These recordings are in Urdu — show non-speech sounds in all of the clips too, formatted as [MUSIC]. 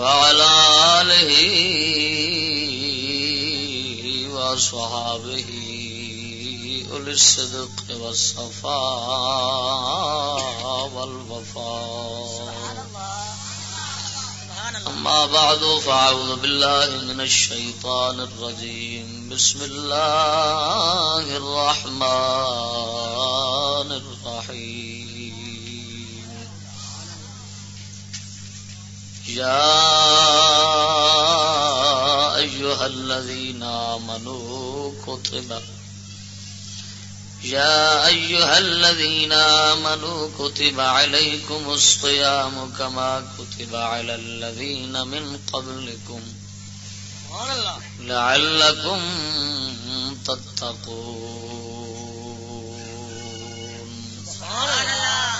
وعلى آله وأصحابه أولي الصدق والصفاء والوفاء. أما بعد، فأعوذ بالله من الشيطان الرجيم. بسم الله الرحمن الرحيم. يا أيها الذين آمنوا كتب يا أيها الذين آمنوا كتب عليكم الصيام كما كتب على الذين من قبلكم لعلكم تتقون. سبحان الله.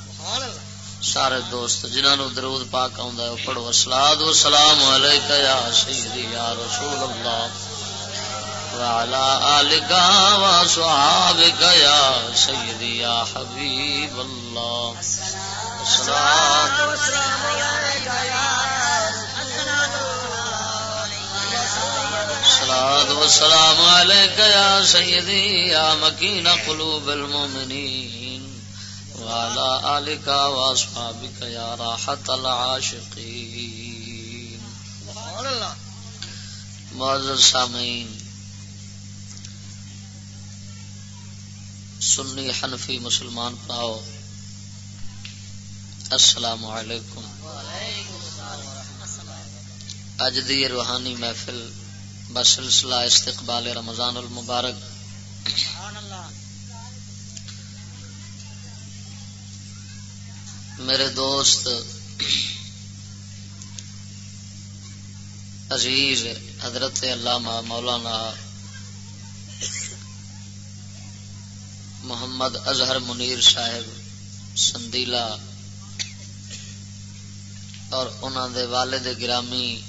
سارے دوست جنہوں نے درود پاک آؤں پڑھو اسلاد و سلام علیکہ یا سیدی، یا رسول اللہ۔ وعلى آلك وصحابك يا سيدي يا حبيب الله الصلاة والسلام عليك يا الصلاة والسلام عليك يا سيدي يا مكين قلوب المؤمنين وعلى آلك وأصحابك يا راحة العاشقين. معزز سامعين سنی حنفی مسلمان پاؤ، السلام علیکم۔ اج دی روحانی محفل بسلسلہ استقبال رمضان المبارک۔ میرے دوست عزیز حضرت علامہ مولانا محمد اظہر منیر صاحب، سندیلا اور انہوں دے والد گرامی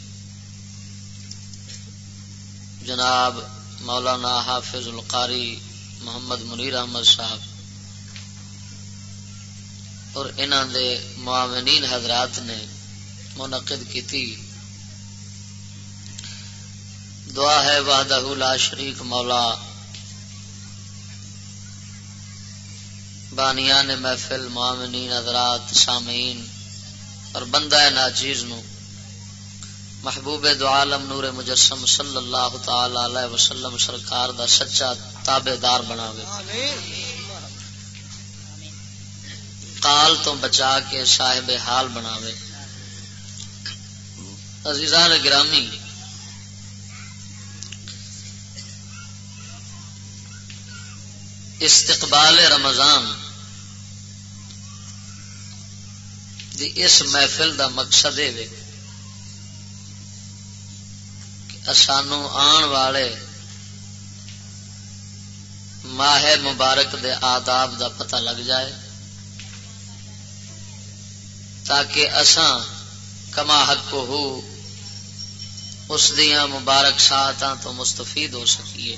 جناب مولانا حافظ القاری محمد منیر احمد صاحب۔ اور انہوں دے معاونین حضرات نے منعقد کی تھی دعا ہے وحدہ لا شریک مولا۔ بانیان محفل معامنین حضرات سامعین اور بندہ ناچیز نو۔ محبوب دو عالم نور مجسم صلی اللہ تعالی علیہ وسلم سرکار دا سچا تابے دار بناوے قال تو بچا کے صاحب حال بناوے۔ عزیزان گرامی، استقبال رمضان دی اس محفل دا مقصد یہ سانو آن والے ماہ مبارک دے آداب دا پتہ لگ جائے۔ تاکہ اساں کما حق ہو، اس دیا مبارک ساتھ تو مستفید ہو سکیے۔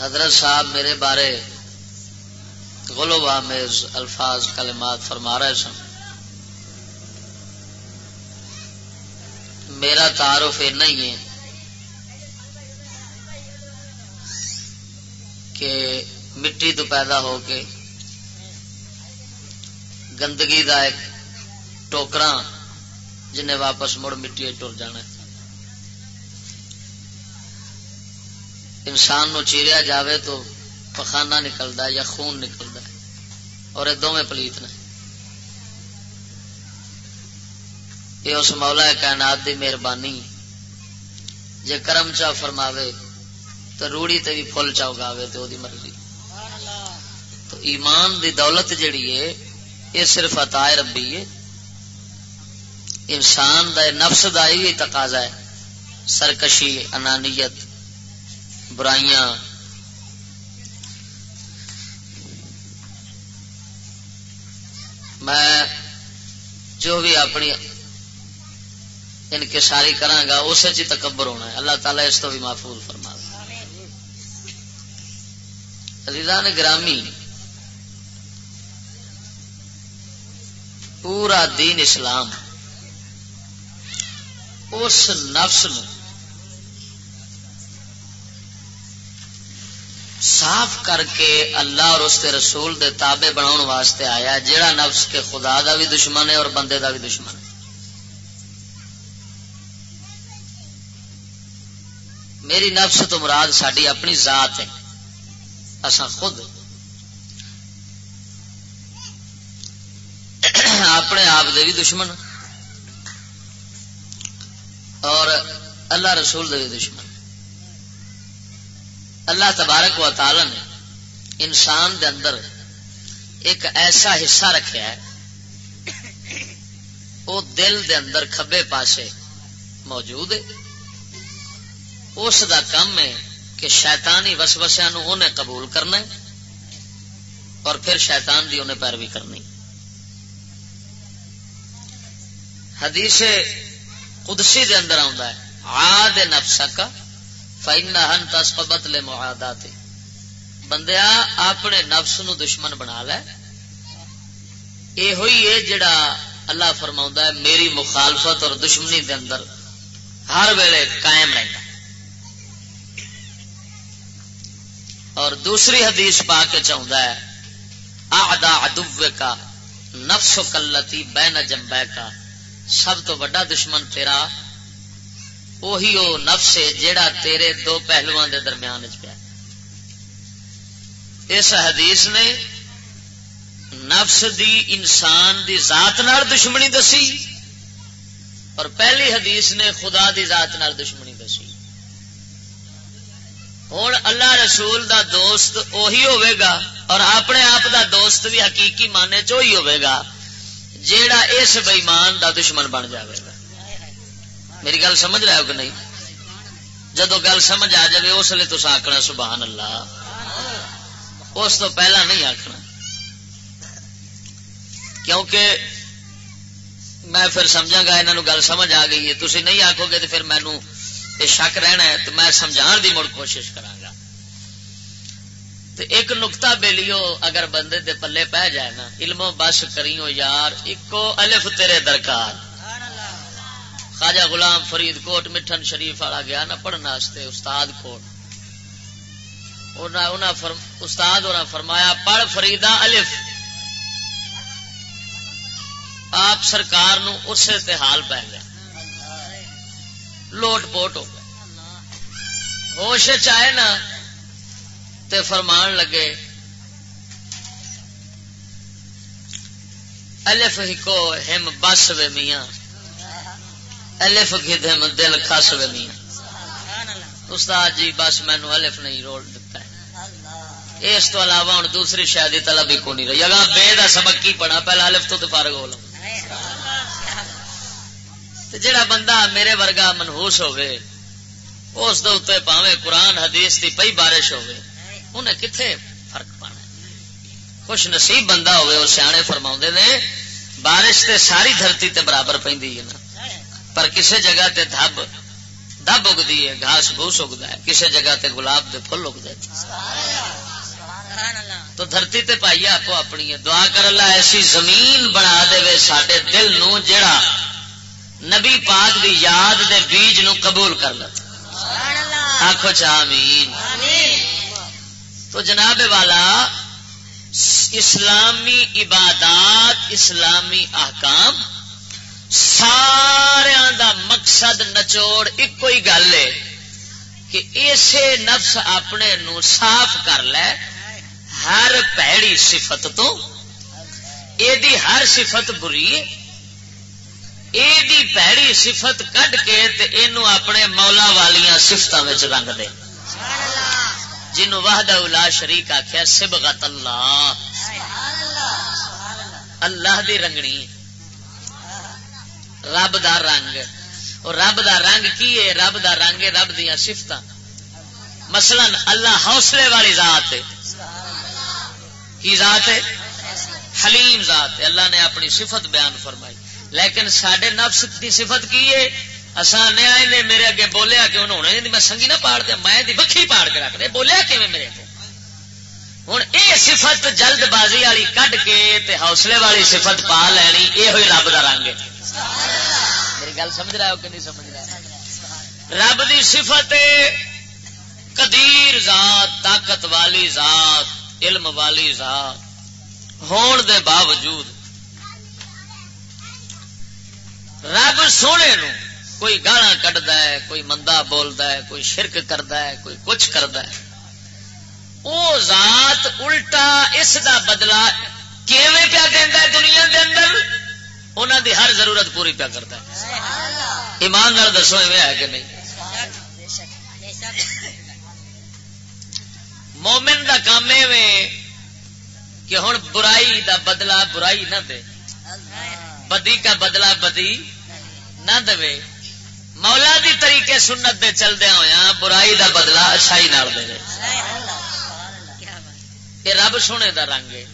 حضرت صاحب میرے بارے غلو آمیز الفاظ کلمات فرما رہے سن۔ میرا تعارف یہ نہیں ہے کہ مٹی تو پیدا ہو کے گندگی دا ایک ٹوکرا جنہیں واپس مڑ مٹی ٹر جانا انسان نو چیریا جاوے تو پخانہ نکلتا ہے یا خون نکلتا ہے اور یہ دونوں پلیت نے۔ یہ اس مولا کائنات دی مہربانی جے کرم چا فرماوے تو روڑی تے بھی فل چا اگاوے تو دی مرضی۔ ایمان دی دولت جڑی ہے، یہ صرف عطا ربی ہے۔ انسان دا، نفس دا ہی تقاضا ہے۔ سرکشی، انانیت، برائیاں۔ میں جو بھی اپنی ان کے ساری کرا اس تکبر ہونا ہے۔ اللہ تعالیٰ اس تو بھی محفوظ فرما نے گرامی پورا دین اسلام اس نفس نو صاف کر کے اللہ اور اس کے رسول دے تابے بناؤ واسطے آیا جیڑا نفس کے خدا دا بھی دشمن ہے اور بندے دا بھی دشمن ہے۔ میری نفس تو مراد ساری اپنی ذات ہے۔ اصا خود اپنے آپ دے بھی دشمن۔ اور اللہ رسول دے بھی دشمن۔ اللہ تبارک و تعالی نے انسان دے اندر ایک ایسا حصہ رکھا ہے وہ دل دے اندر کھبے پاسے موجود ہے۔ اس دا کم ہے کہ شیطانی وسوسیا نو انہیں قبول کرنا ہے اور پھر شیطان دی انہیں پیروی کرنی۔ حدیث قدسی دے اندر آ آد نفسا کا فائن تسپت لے محادات بندیا، اپنے نفس نو دشمن بنا لے۔ یہ ہوئی ہے جڑا اللہ فرما ہے، میری مخالفت اور دشمنی دے اندر ہر ویلے قائم رہتا اور دوسری حدیث پا کے چاہتا ہے آدا ادو کا نفس و کلتی بین جمبے کا سب تو بڑا دشمن تیرا وہی وہ نفس ہے جیڑا تیرے دو پہلو دے درمیان پیا اس حدیث نے نفس دی انسان دی ذات نال دشمنی دسی اور پہلی حدیث نے خدا دی ذات نال دشمنی دسی۔ ہوں اللہ رسول دا دوست اہی ہوئے گا اور اپنے آپ دا دوست بھی حقیقی مانے چی ہوئے گا۔ جیڑا اس بئیمان دا دشمن بن جاوے گا۔ میری گل سمجھ رہا ہو کہ نہیں؟ جدو گل سمجھ آ جائے اس لیے تو آخنا سبحان اللہ۔ اس تو پہلا نہیں آخنا کیونکہ میں پھر سمجھا گا یہاں گل سمجھ آ گئی ہے۔ تھی نہیں آخو گے تو پھر مینو یہ شک رہنا ہے، تو میں سمجھا دی مڑ کوشش کرا تو ایک نکتا بےلیو اگر بندے دے پلے پہ جائے نا، علمو بس کریو یار ایکو الف تیرے درکار۔ خواجہ غلام فرید کوٹ مٹھن شریف والا گیا نا پڑھنا پڑھنے استاد کوٹ۔ اونا فرم... استاد اور فرمایا، پڑھ فریدا الف۔ آپ سرکار نو اسے حال پہ گیا لوٹ پوٹ ہو گیا۔ ہوش چاہے نا تے فرمان لگے۔ الف ہی کو ہم بس وے میاں۔ الف گدم دل خس وے میاں۔ استاد جی بس مینو الف نہیں روڑ دیتا ہے۔ اس تو علاوہ ہوں دوسری شاید کی طلب ہی کو نہیں رہی۔ اگر بے دا سبق کی پڑھا، پہلا الف تو فارغ ہو لوں جڑا بندہ میرے ورگا منہوس ہوئے اس دے پاوے قرآن حدیث کی پئی بارش ہوئے انہیں کتنے فرق پانا خوش نصیب بندہ ہوئے وہ سیانے فرما نے بارش تے ساری دھرتی تے برابر پہ نا۔ پر کسی جگہ تے دھب دب اگتی ہے گھاس بھوس اگتا ہے کسی جگہ تے گلاب دے پھل اگتے تو دھرتی تے پائی آپ اپنی دعا کر اللہ ایسی زمین بنا دے سڈے دل نو جڑا نبی پاک دی یاد دے بیج نو قبول کر لے۔ آخو چامین تو جناب والا، اسلامی عبادات، اسلامی احکام سارا دا مقصد نچوڑ ایک ہی گل ہے کہ اسے نفس اپنے نو صاف کر لے، ہر پیڑی صفت تو دی ہر صفت بری یہ پیڑی صفت کڈ کے اینو اپنے مولا والیاں سفت رنگ دے۔ جنوں وحدہ الا شریک آخیا سبغت اللہ۔ اللہ دی رنگنی۔ رب دا رنگ۔ اور رب دا رنگ کی ہے؟ رب دا رنگ ہے رب دیا سفت مثلا اللہ حوصلے والی ذات ہے۔ کی ذات ہے؟ حلیم ذات ہے۔ اللہ نے اپنی صفت بیان فرمائی۔ لیکن سڈے نفس کی صفت کی ہے؟ اصا نیا نے میرے اگے بولیا کہ انہوں نے میں سنگی نہ پاڑ دیا، میں وکری پاڑ کے رکھ دیا۔ بولیا کہ میرے کو ہوں یہ صفت جلد بازی والی کڈ کے حوصلے والی صفت پا لینی یہ ہوئی رب کا رنگ ہے۔ میری گل سمجھ رہا ہو کہ نہیں سمجھ رہا رب دی صفت قدیر ذات، طاقت والی ذات، علم والی ذات۔ ہون دے باوجود رب سونے نو کوئی گالا کٹد ہے کوئی مندا بولتا ہے کوئی شرک کرتا ہے کوئی کچھ کرتا ہے۔ وہ ذات الٹا اس دا بدلا کیویں پیا دینا دنیا دے اندر؟ انہوں دی ہر ضرورت پوری پیا کرتا ہے۔ ایمان نال دسو ایویں ہے کہ نہیں۔ مومن دا کام ایویں کہ ہوں برائی دا بدلا برائی نہ دے۔ بدی کا بدلا بدی نہ دے۔ مولا دی طریقے سنت دے چلدیا ہوا برائی دا بدلا اچھائی نال دے یہ رب سونے دا رنگ ہے۔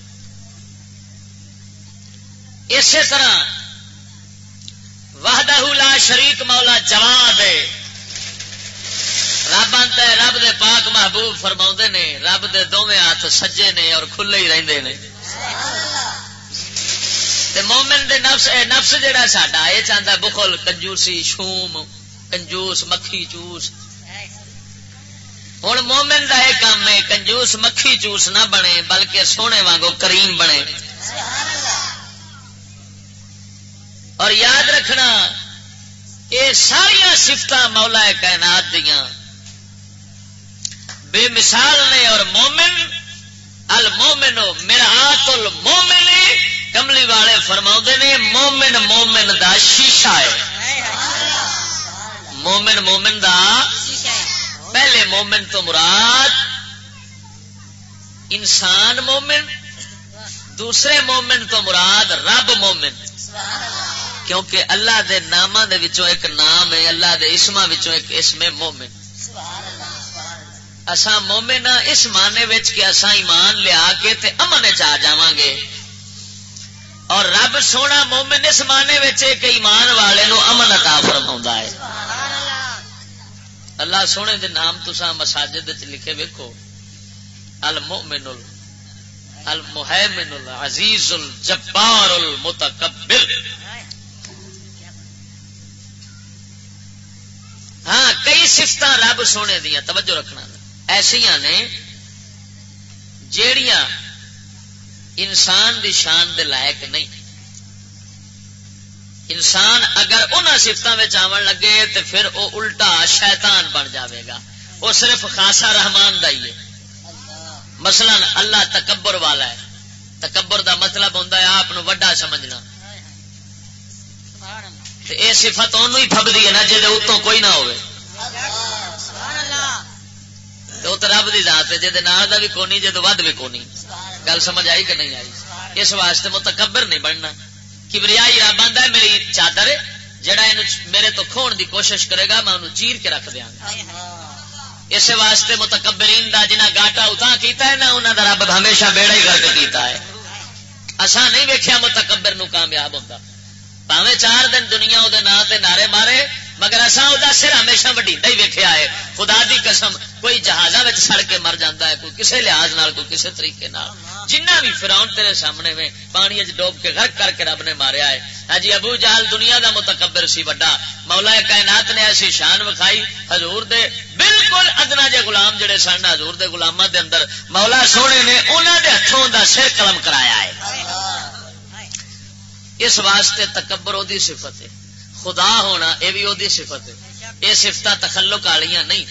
اسی طرح وحدہ لا شریک مولا جواد ہے۔ رب آتا ہے، رب دے پاک محبوب فرما نے، رب دے دونوں ہاتھ سجے نے اور کھلے ہی رہتے ہیں مومن دے نفس، اے نفس جڑا ساڈا یہ چاہتا بخل، کنجوسی، شوم، کنجوس، مکھی چوس۔ ہوں مومن کا یہ کام ہے، کنجوس، مکھی چوس نہ بنے، بلکہ سونے وانگو کریم بنے۔ اور یاد رکھنا یہ ساریا سفت مولا کائنات دیا بے مثال نے اور مومن المومن میرا آت المومن کملی والے فرما نے، مومن مومن دا شیشہ ہے۔ مومن مومن دا پہلے مومن تو مراد انسان مومن، دوسرے مومن تو مراد رب مومن۔ کیونکہ اللہ دے نامہ دے وچوں ایک نام ہے، اللہ دے اسما وچوں ایک اسم مومن۔ اسا مومن اس معنی وچ کہ اسا ایمان لیا کے تے امن چ جا گے۔ اور رب سونا مومن اس معنی وچ کہ ایمان والے نو امن عطا فرما ہے۔ اللہ سونے دے نام تسا مساجد چ لکھے ویکو المؤمن المحمن العزیز الجبار المتکبر ہاں کئی سفت رب سونے دیا توجہ رکھنا۔ ایسا نے جیڑیاں انسان دی شان دے لائق نہیں۔ انسان اگر ان سفت آن لگے تو پھر وہ الٹا شیطان بن جاوے گا۔ وہ صرف خاصا رحمان دا ہی ہے۔ مثلا اللہ تکبر والا ہے۔ تکبر دا مطلب ہوں آپ وڈا سمجھنا۔ یہ سفت ان ہی فبدی ہے نا جی اتوں کوئی نہ ہوئے۔ تو رب کی ذات ہے جہد کا بھی کونی جی ود بھی کونی۔ گل سمجھ آئی کہ نہیں آئی؟ اس واسطے متکبر نہیں بننا۔ کبریائی رب آدھا میری چادر جڑا میرے تو کھون دی کوشش کرے گا، میں انہوں چیر کے رکھ دیا اس واسطے متکبرین دا جنہ گاٹا اتنا کیتا ہے نا انہوں دا رب ہمیشہ بیڑا ہی گرک کیتا ہے۔ اسا نہیں ویکیا متکبر نو کامیاب ہوتا پاوے چار دن دنیا وہ نام نعرے مارے مگر اصا وہ سر ہمیشہ وڈی ہی ویکیا ہے۔ خدا دی قسم کوئی جہازہ سڑ کے مر جاتا ہے کوئی کسی لحاظ نال کوئی کسی طریقے نال۔ جنہ بھی فراؤن تیرے سامنے میں پانی ڈوب کے غرق کر کے رب نے ماریا ہے۔ ہاں جی ابو جہل دنیا دا متکبر سی بڑا مولا کائنات نے ایسی شان وکھائی حضور دے بالکل ادنا جے غلام جڑے سن حضور دے غلاماں دے اندر۔ مولا سونے نے انہوں دے ہاتھوں دا سر قلم کرایا ہے۔ اس واسطے تکبر وہ صفت ہے۔ خدا ہونا یہ بھی وہ صفت ہے۔ یہ سفت تخلق والیاں نہیں۔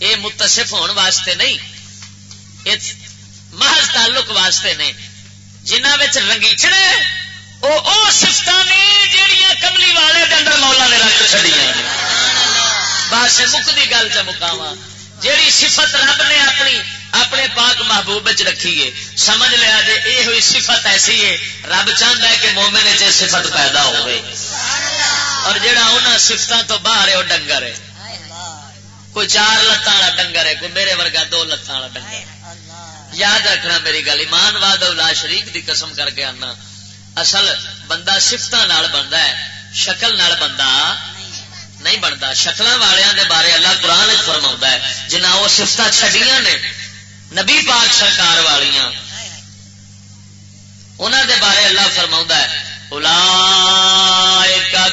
یہ متصف ہونے واسطے نہیں۔ محض تعلق واسطے نے جنہ رنگیچنے وہ سفت نے جہیا کملی والے اندر مولا نے رکھ چڑیا بس مکتی گل چ مکاوا جیڑی صفت رب نے اپنی، اپنے پاک محبوب رکھی ہے۔ سمجھ لیا جی یہ ہوئی صفت ایسی ہے، رب چاہتا ہے کہ مومن چ صفت پیدا ہوئے۔ اور جڑا انہوں سفتوں تو باہر ہے، وہ ڈنگر ہے۔ کوئی چار لتان والا ڈنگر ہے، کوئی میرے ورگا دو لتان والا ڈنگر یاد رکھنا میری گل، ایمان واد شریف دی قسم کر کے آنا۔ اصل بندہ سفت بنتا ہے، شکل نال بندہ نہیں بنتا شکل والوں دے بارے اللہ قرآن فرما ہے جنہ وہ سفت چڈیاں نے، نبی پاک سرکار والیاں انہوں دے بارے اللہ فرما ہے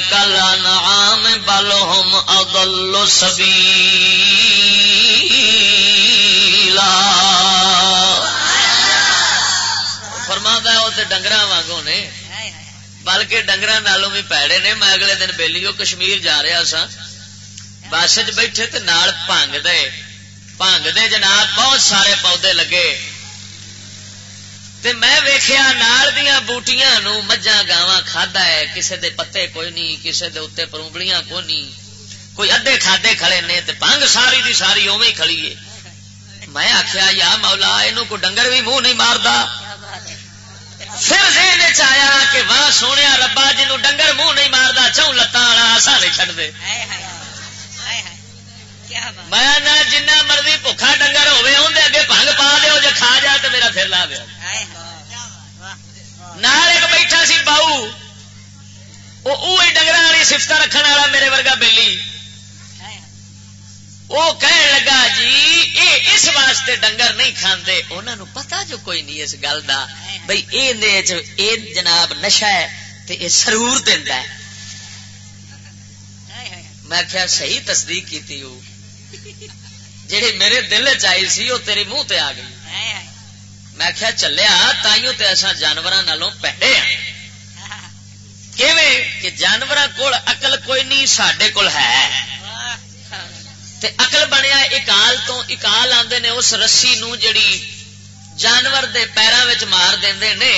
کل نام بل ہوم اگلو سبھی ہے وہ تو ڈنگر واگوں نے۔ بلکہ ڈنگر نالوں بھی پیڑے نے۔ میں اگلے دن بہلی وہ کشمیر جا رہا سا بس چ بیٹھے تو پنگ دے۔ پنگ دے جناب، بہت سارے پودے لگے۔ تے میں ویخیا نال دیا بوٹیاں نو مجھا گاواں کھادا ہے کسے دے پتے کوئی نہیں کسے دے اتنے پروبڑیاں کوئی نہیں کوئی ادے کھادے کھڑے نے تے پنگ ساری دی ساری اوے کھڑی ہے میں آخیا یا مولا یہ کو ڈنگر بھی منہ نہیں مارتا پھر ذہن آیا کہ واہ سونے ربا جنو ڈنگر منہ نہیں مارتا چون لتان والا آسا نہیں چڑھ دے میں جنہ مرضی بکھا ڈنگر ہوے اندر اگے پنگ پا دو جی کھا جا تو میرا پھر لا دیا نال ایک بیٹھا سی باؤ، وہ ڈنگر والی سفت رکھنے والا میرے ورگا بےلی وہ کہنے لگا جی اے اس واسطے ڈنگر نہیں کھاندے۔ انہوں نے پتا جو کوئی نہیں اس گل کا بھائی اے جناب نشا ہے تے اے سرور دینا ہے۔ میں کیا صحیح تصدیق کی تھی وہ جہی میرے دل چائی سی، وہ تیرے منہ تے آ گئی۔ میں کیا چلیا، تائیوں تے ایسا جانوروں نالوں پہلے ہاں۔ کہ جانور کول اقل کوئی نہیں سڈے کول ہے۔ تے اقل بنیا اکال تو اکال آتے نے، اس رسی نو جڑی جانور دے پیروں مار دے نے،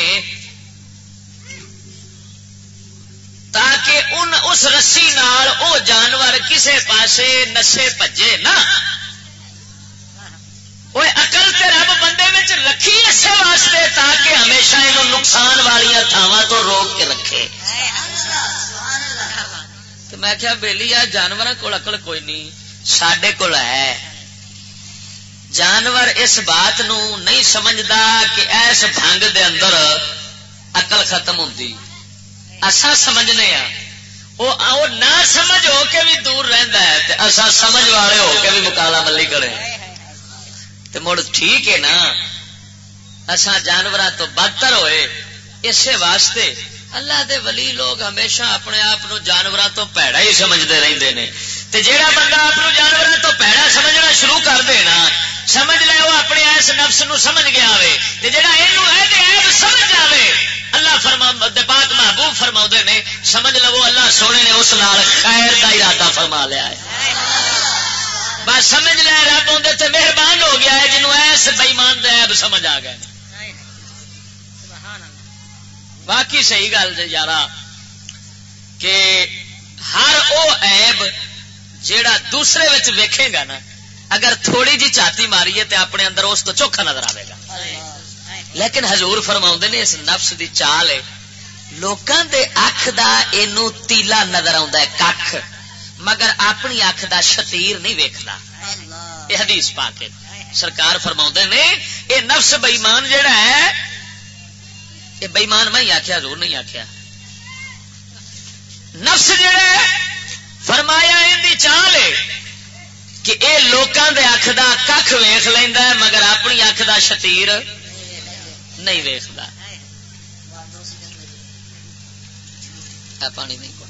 تاکہ ان اس رسی نال او جانور کسے پاسے نسے پجے نا وہ اقل تے رب بندے میں رکھی اس واسطے تاکہ ہمیشہ یہ نقصان والی تھاواں تو روک کے رکھے۔ تو میں کیا بہلی آ جانور کو اقل کوئی نہیں۔ سڈے کول ہے۔ جانور اس بات نو نہیں سمجھتا کہ ایس بھنگ دے اندر اقل ختم ہوتی اصا سمجھنے ہاں۔ وہ نہ سمجھ ہو کے بھی دور رہتا ہے اصا سمجھ والے ہو کے بھی مکالا ملی کرے تو مڑ ٹھیک ہے نا۔ اصا جانور تو بدتر ہوئے۔ اسی واسطے اللہ دے ولی لوگ ہمیشہ اپنے آپ جانوروں تو پیڑا ہی سمجھتے رہتے ہیں جیڑا بندہ آپ جانوروں تو پیڑا سمجھنا شروع کر دے نا، سمجھ لے وہ اپنے ایس نفس نو سمجھ گیا ہو جا یہ سمجھ جائے اللہ فرما پاک محبوب فرما نے، سمجھ لو اللہ سونے نے اس نال خیر کا ارادہ فرما لیا ہے۔ بس سمجھ لیا رب اندر سے مہربان ہو گیا ہے جنوب ایس بئیمان دب سمجھ آ گئے۔ باقی صحیح گل یار کہ ہر وہ ایب جیڑا دوسرے ویکھے گا نا اگر تھوڑی جی چاتی ماری ہے تو اپنے اندر اس تو چوکھا نظر آئے گا۔ لیکن حضور فرما نے اس نفس دی چال ہے دے اکھ دا اینو تیلا نظر آ کھ مگر اپنی اکھ دا شتیر نہیں ویکھدا یہ حدیث پا کے سرکار فرما نے یہ نفس بئیمان جہا ہے یہ بئیمان میں ہی آخیا حضور نہیں آخیا نفس جہا ہے فرمایا ان چال ہے کہ اے لوکاں دے اکھ دا کھ ویخ لینا ہے مگر اپنی اکھ دا شتیر نہیں ویختا پانی نہیں۔ ہی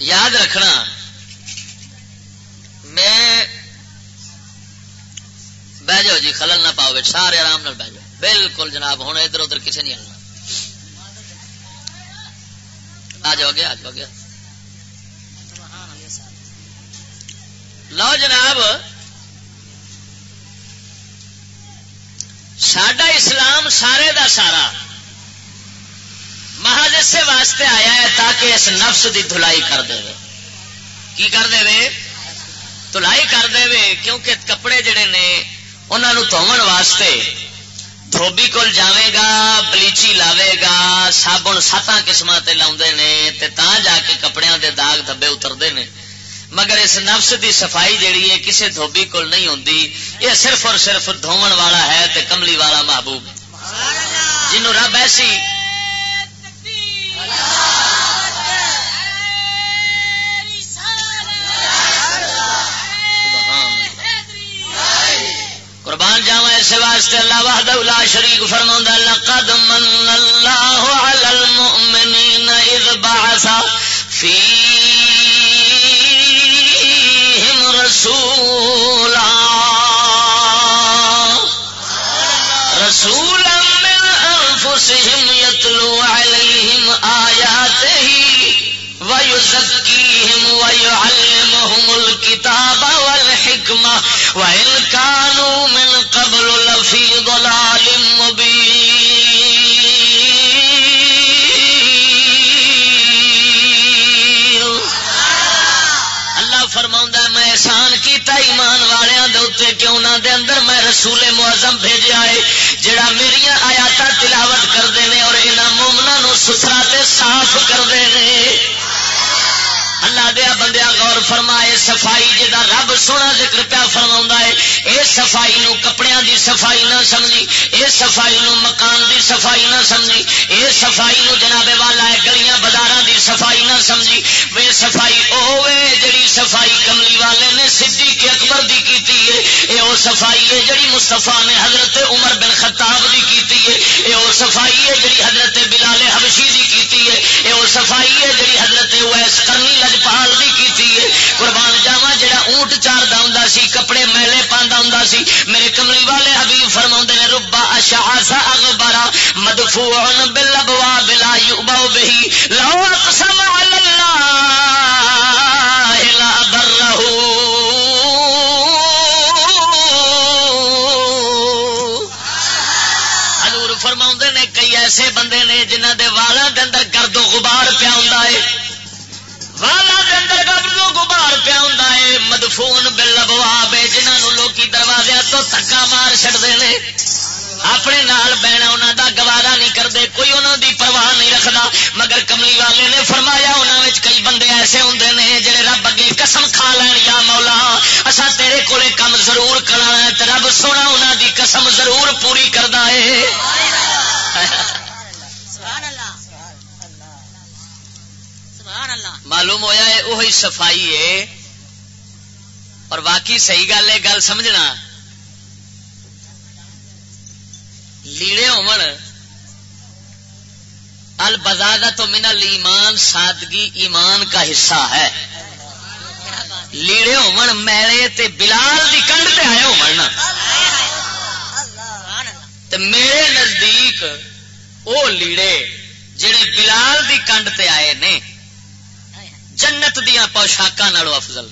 یاد رکھنا، میں بہ جاؤ جی خلل نہ پاؤ سارے آرام بہ جاؤ۔ بالکل جناب ہوں ادھر ادھر کسی نہیں آنا۔ آ جاؤ گے، آ جاؤ گے۔ لو جناب سڈا اسلام سارے دا سارا۔ محض اسے واسطے آیا ہے تاکہ اس نفس دی دھلائی کر دے۔ کی کر دے دھلائی کر دے کیونکہ کپڑے جڑے نے انہوں دھومن واسطے دھوبی کول جاوے گا، بلیچی لاوے گا سابن ساتاں قسم سے لا جا کے کپڑے دے داغ دھبے اترتے ہیں مگر اس نفس دی صفائی جیڑی ہے کسے دھوبی کول نہیں ہوندی، یہ صرف اور صرف دھومن والا ہے تے کملی والا محبوب۔ جنوں رب ایسی قربان جاوا اس واسطے اللہ وحدہ لا شریک فرماوندا لقد من اللہ علی المؤمنین اذ بعث فیہم ويزكيهم ويعلمهم الكتاب والحكمة وإن كانوا من قبل لفي ضلال مبين. اللہ فرما میں احسان کیتا ایمان والوں دے اتنے کہ انہوں دے اندر میں رسول معظم بھیجا ہے جڑا میری آیات تلاوت کرتے ہیں اور یہاں مومنا ستھرا تے صاف کرتے ہیں اللہ دیا بندیا غور فرمائے، صفائی جا رب سونا ذکر پیا فرما ہے، اے صفائی نو کپڑیاں دی صفائی نہ سمجھی، اے صفائی نو مکان دی صفائی نہ سمجھی، اے صفائی نو جناب والا ہے، گلیاں بازار دی صفائی نہ سمجھی۔ وے صفائی اوے جڑی صفائی کملی والے نے سدھی کے اکبر دی کیتی ہے، اے او صفائی ہے جڑی مصطفی نے حضرت عمر بن خطاب دی کیتی ہے، اے او صفائی ہے جڑی حضرت بلال حبشی دی کیتی ہے، اے او صفائی ہے جڑی حضرت ویس کرنی سی۔ میرے کملی والے حبیب فرما نے روبا اشا سا اخبارا مدفو بل بلا یو بہی۔ لو سم اللہ فرما نے، کئی ایسے بندے نے جنہ دے والا دے اندر گرد و غبار پیا ہوں والا دے اندر مدفون بل بواب جنہوں لوکی دروازے تو تکا مار چڑتے ہیں اپنے نال بہنا انہوں دا گوارا نہیں کرتے کوئی انہوں دی پرواہ نہیں رکھتا مگر کملی والے نے فرمایا انہوں کئی بندے ایسے ہوں نے جڑے رب اگے قسم کھا لین یا مولا اصا تیرے کولے کم ضرور کرنا رب سونا انہوں دی قسم ضرور پوری کرتا ہے۔ معلوم ہویا ہے وہی صفائی ہے اور باقی صحیح گل ہے، گل سمجھنا۔ لیڑے ہومن البزادہ تو من ایمان سادگی ایمان کا حصہ ہے۔ لیڑے ہومن میلے تے بلال دی کنڈ تے آئے ہومن تے میرے نزدیک او لیڑے جڑے بلال دی کنڈ تے آئے نے۔ جنت دیا پوشاک افضل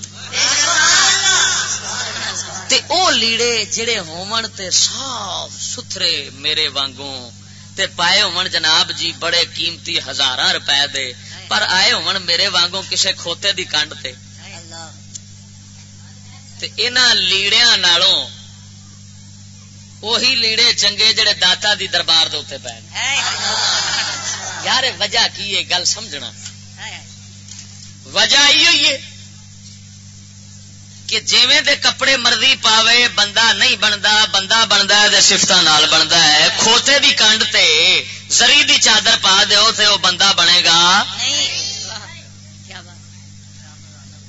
تے او لیڑے جڑے ہومن تے صاف ستھرے میرے وانگوں تے پائے ہومن جناب جی بڑے قیمتی ہزار روپے دے، پر آئے ہومن میرے وانگوں کسے کھوتے دی کانڈ تے۔ تے اینا لیڑیاں نالوں وہی لیڑے چنگے جڑے داتا دی دربار دے اتنے پے۔ یار، وجہ کی ہے؟ گل سمجھنا۔ وجہ ہوئی ہے کہ جیویں دے کپڑے مرضی پاوے، بندہ نہیں بنتا بندہ بنتا ہے سفت بنتا ہے، کھوتے دی کنڈ تے زری دی چادر پا دیو تے وہ بندہ بنے گا۔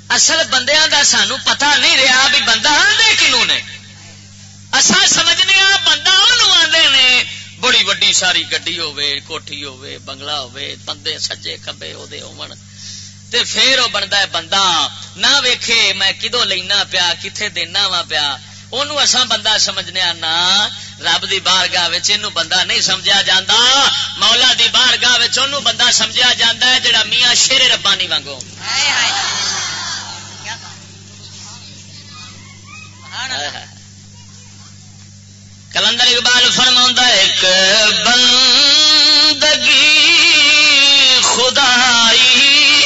اصل بندیاں دا سانو پتا نہیں رہا بھی بندہ آدھے کنو نے۔ اصا سمجھنے بندہ انہوں آدھے نے۔ بڑی وڈی ساری گڈی ہوے کوٹھی ہوے بنگلہ ہوے بندے سجے کبے وہ تے پھر وہ بنتا ہے بندہ۔ نہ ویکھے میں کدو لینا پیا کتنے دینا وا پیا۔ ان بندہ سمجھنے نا رب دی بار گاہ بندہ نہیں سمجھا جاتا مولا دی بار گاہ بندہ سمجھا جاتا ہے جڑا میاں شیر ربانی وانگو۔ کلندر اقبال فرما ایک بندگی خدائی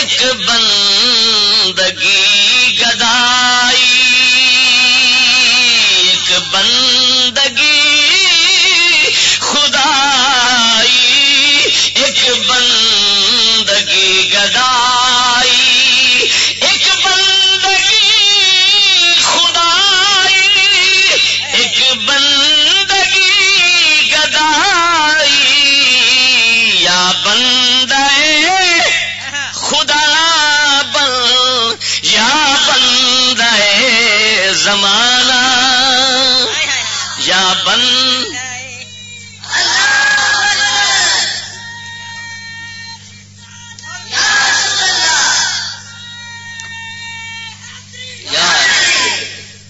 ایک بندگی زمانہ یا بن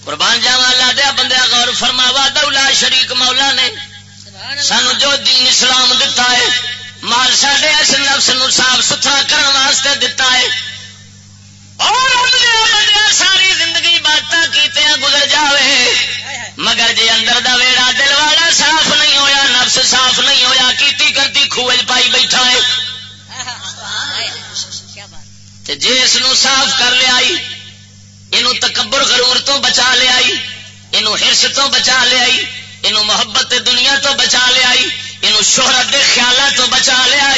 قربان جاوا لا دیا بندے غور فرماوا دولا شریک مولا نے۔ سانو جو دین اسلام دتا ہے مال سڈے اس نفس نو صاف ستھرا کرنے واسطے دتا ہے۔ اور ساری زندگی بات کی گزر جاوے، مگر جی اندر دا ویڑا دل والا صاف نہیں ہویا، نفس صاف نہیں ہویا، کیتی کرتی خوج پائی بیٹھا ہے۔ جی اس صاف کر لیا یہ تکبر غرور تو بچا لیا یہ ہرس تو بچا لیا یہ محبت دنیا تو بچا لیا یہ شہرت کے خیالات تو بچا لیا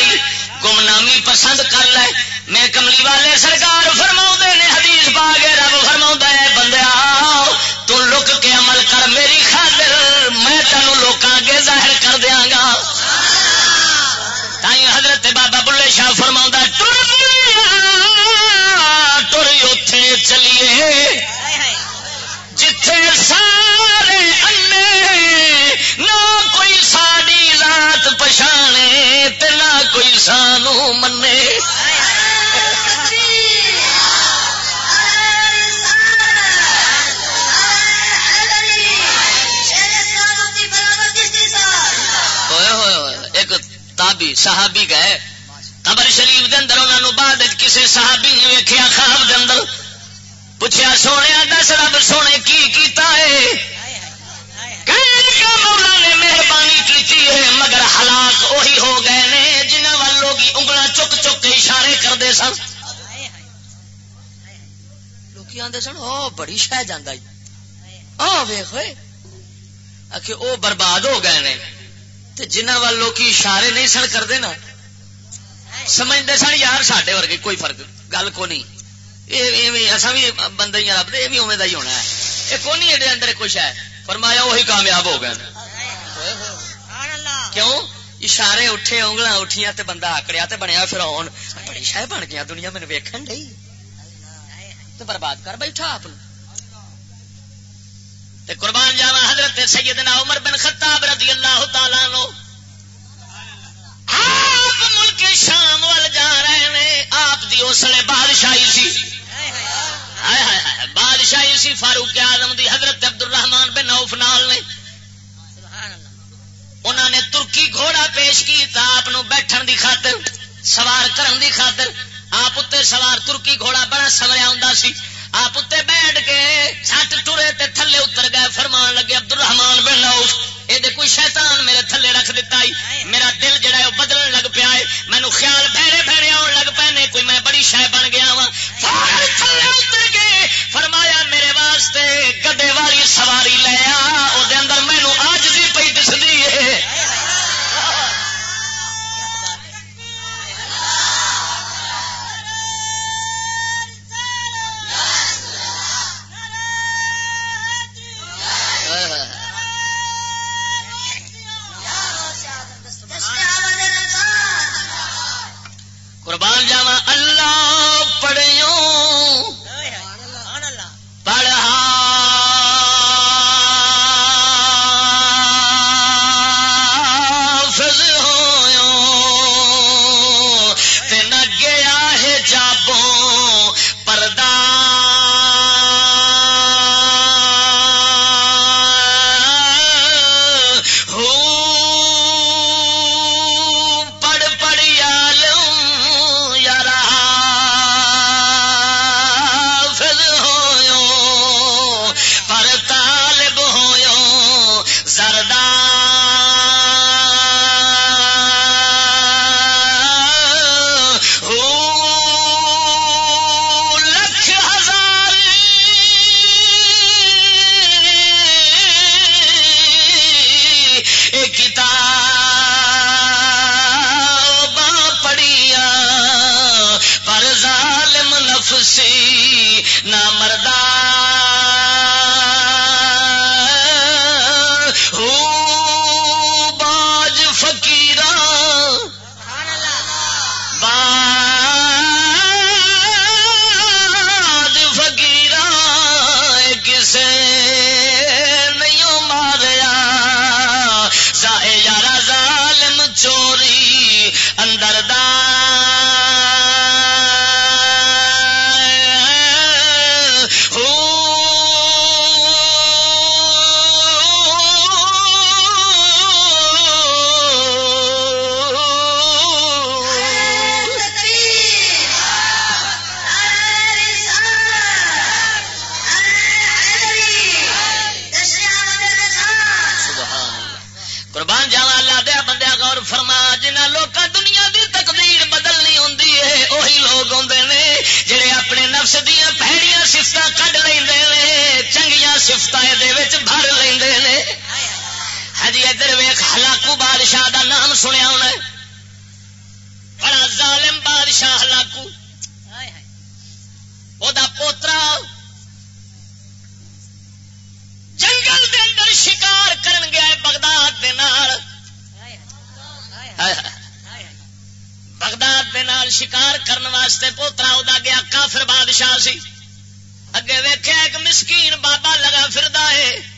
گمنامی پسند کر لے۔ میں کملی والے سرکار فرما نے، حدیث پا کے رب فرما ہے بندیا تو لک کے عمل کر میری خاطر، میں تینوں لوکاں اگے ظاہر کر دیا گا۔ تھی حضرت بابا بلے شاہ فرما ٹر ٹر اتے چلیے۔ جتھے سارے انے، نہ کوئی ساری رات پچھانے نہ کوئی سانو منے۔ تابی صحابی گئے۔ قبر شریف دے اندر انہوں بعد کسی صحابی نے ویکیا خواب دے اندر۔ پوچھا سونے دس رب سونے کی کیتا ہے؟ مولا نے مہربانی کی ہے، مگر حالات وہی ہو گئے نے جنہ وال لوگ انگل چک چک کے اشارے کرتے سن۔ لوگ آتے سن وہ بڑی شہ جانا ویخ آ وہ برباد ہو گئے نے۔ جنہ وال لوگ اشارے نہیں سن کرتے نا سمجھتے سن یار سڈے ورگے کوئی فرق گل کو نہیں۔ اصا بھی بندے رب یہ بھی اوے کا ہی ہونا ہے۔ یہ کون ایڈے اندر کچھ ہے؟ فرمایا وہی کامیاب ہو گئے کیوں؟ اشارے اٹھے انگل اٹھیا تے بندہ آکڑیا تے بنیا پھر آن۔ بڑی شہ بن گیا دنیا میرے ویکن ڈی تو برباد کر بیٹھا آپ تے قربان جاوا حضرت سیدنا عمر بن خطاب رضی اللہ تعالی نو آپ ملک شام وال جا رہے ہیں آپ دی اسلے بادشاہی سی۔ بادشاہی سی، فاروق آزم دی، حضرت عبد الرحمان بن نوف نال نے۔ انہوں نے ترکی گھوڑا پیش کیا آپ بیٹھن دی خاطر، سوار کرن دی خاطر۔ آپ اتنے سوار ترکی گھوڑا بڑا سوریا ہوں سی۔ آپ اتنے بیٹھ کے سٹ ٹورے تے تھلے اتر گئے، فرمان لگے عبد الرحمان بن نوف یہ کوئی شیطان میرے تھلے رکھ دیتا ہی میرا دل جڑا ہے وہ بدلن لگ پیا ہے۔ مینو خیال بہرے بہرے آن لگ پے کوئی میں بڑی شہ بن گیا ہاں۔ وا تھلے اتر کے فرمایا، میرے واسطے گدے والی سواری لیا وہ اندر مینو آج بھی پی دستی ہے۔ بادشاہ ہلاکو وہ پوترا جنگل دے اندر شکار کرن گیا بغداد دے نال۔ بغداد دے نال شکار کرن واسطے پوترا ادا گیا کافر بادشاہ سی۔ اگے ویخیا ایک مسکین بابا لگا فردا ہے۔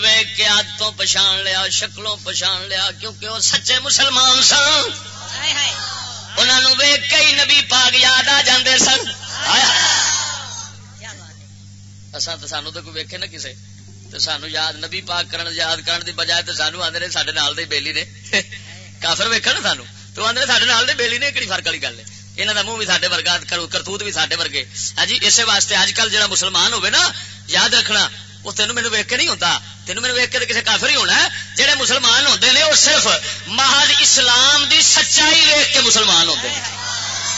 ویگ کے آدتوں پچھان لیا شکلوں پچھان لیا کیونکہ وہ سچے مسلمان سن۔ انہوں ویگ کے ہی نبی پاک یاد آ جاندے سن۔ اصا تو سانو تو کوئی ویکھے نا کسے۔ تو سانو یاد نبی پاک کرن یاد کرن دی بجائے تو سانو آدھے سارے نال دے بیلی نے۔ [LAUGHS] کافر ویکھن نا سانو تو آدھے سارے نال دے بیلی نے کہڑی فرق والی گل ہے؟ یہاں کا منہ بھی سارے ورگا کرتوت بھی سارے ورگے۔ ہاں جی اسی واسطے اج کل جہاں مسلمان ہوئے نا یاد رکھنا وہ تینوں میرے ویک کے نہیں ہوتا تینوں میرے ویک کے کسی کافر ہی ہونا ہے جہے مسلمان ہوتے ہیں وہ صرف محض اسلام دی سچائی ویک کے مسلمان ہوتے ہیں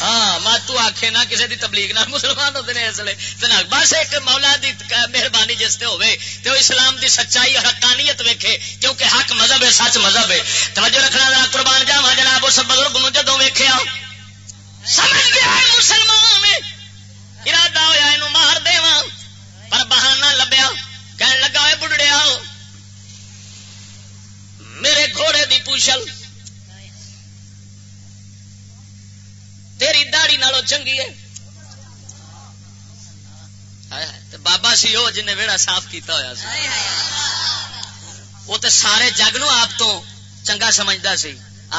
ہاں مت آخے نہ کسی دی تبلیغ نہ مسلمان ہوتے ہیں اس لیے بس ایک مولا دی مہربانی جس سے ہوئے تو اسلام دی سچائی اور حقانیت ویکھے کیونکہ حق مذہب ہے سچ مذہب ہے توجہ رکھنا ذرا قربان جاوا جناب اس بزرگ جدو ویکیا سمجھ گیا ہے مسلمان ارادہ ہوا یہ مار دے پر بہانہ لبیا کہنے لگا ہے بڑھڑیا میرے گھوڑے دی پوچھل تیری داڑی نالوں چنگی ہے۔ بابا سی وہ جن ویڑا صاف کیتا ہوا سی۔ وہ تو سارے جگ نو آپ تو چنگا سمجھتا سی۔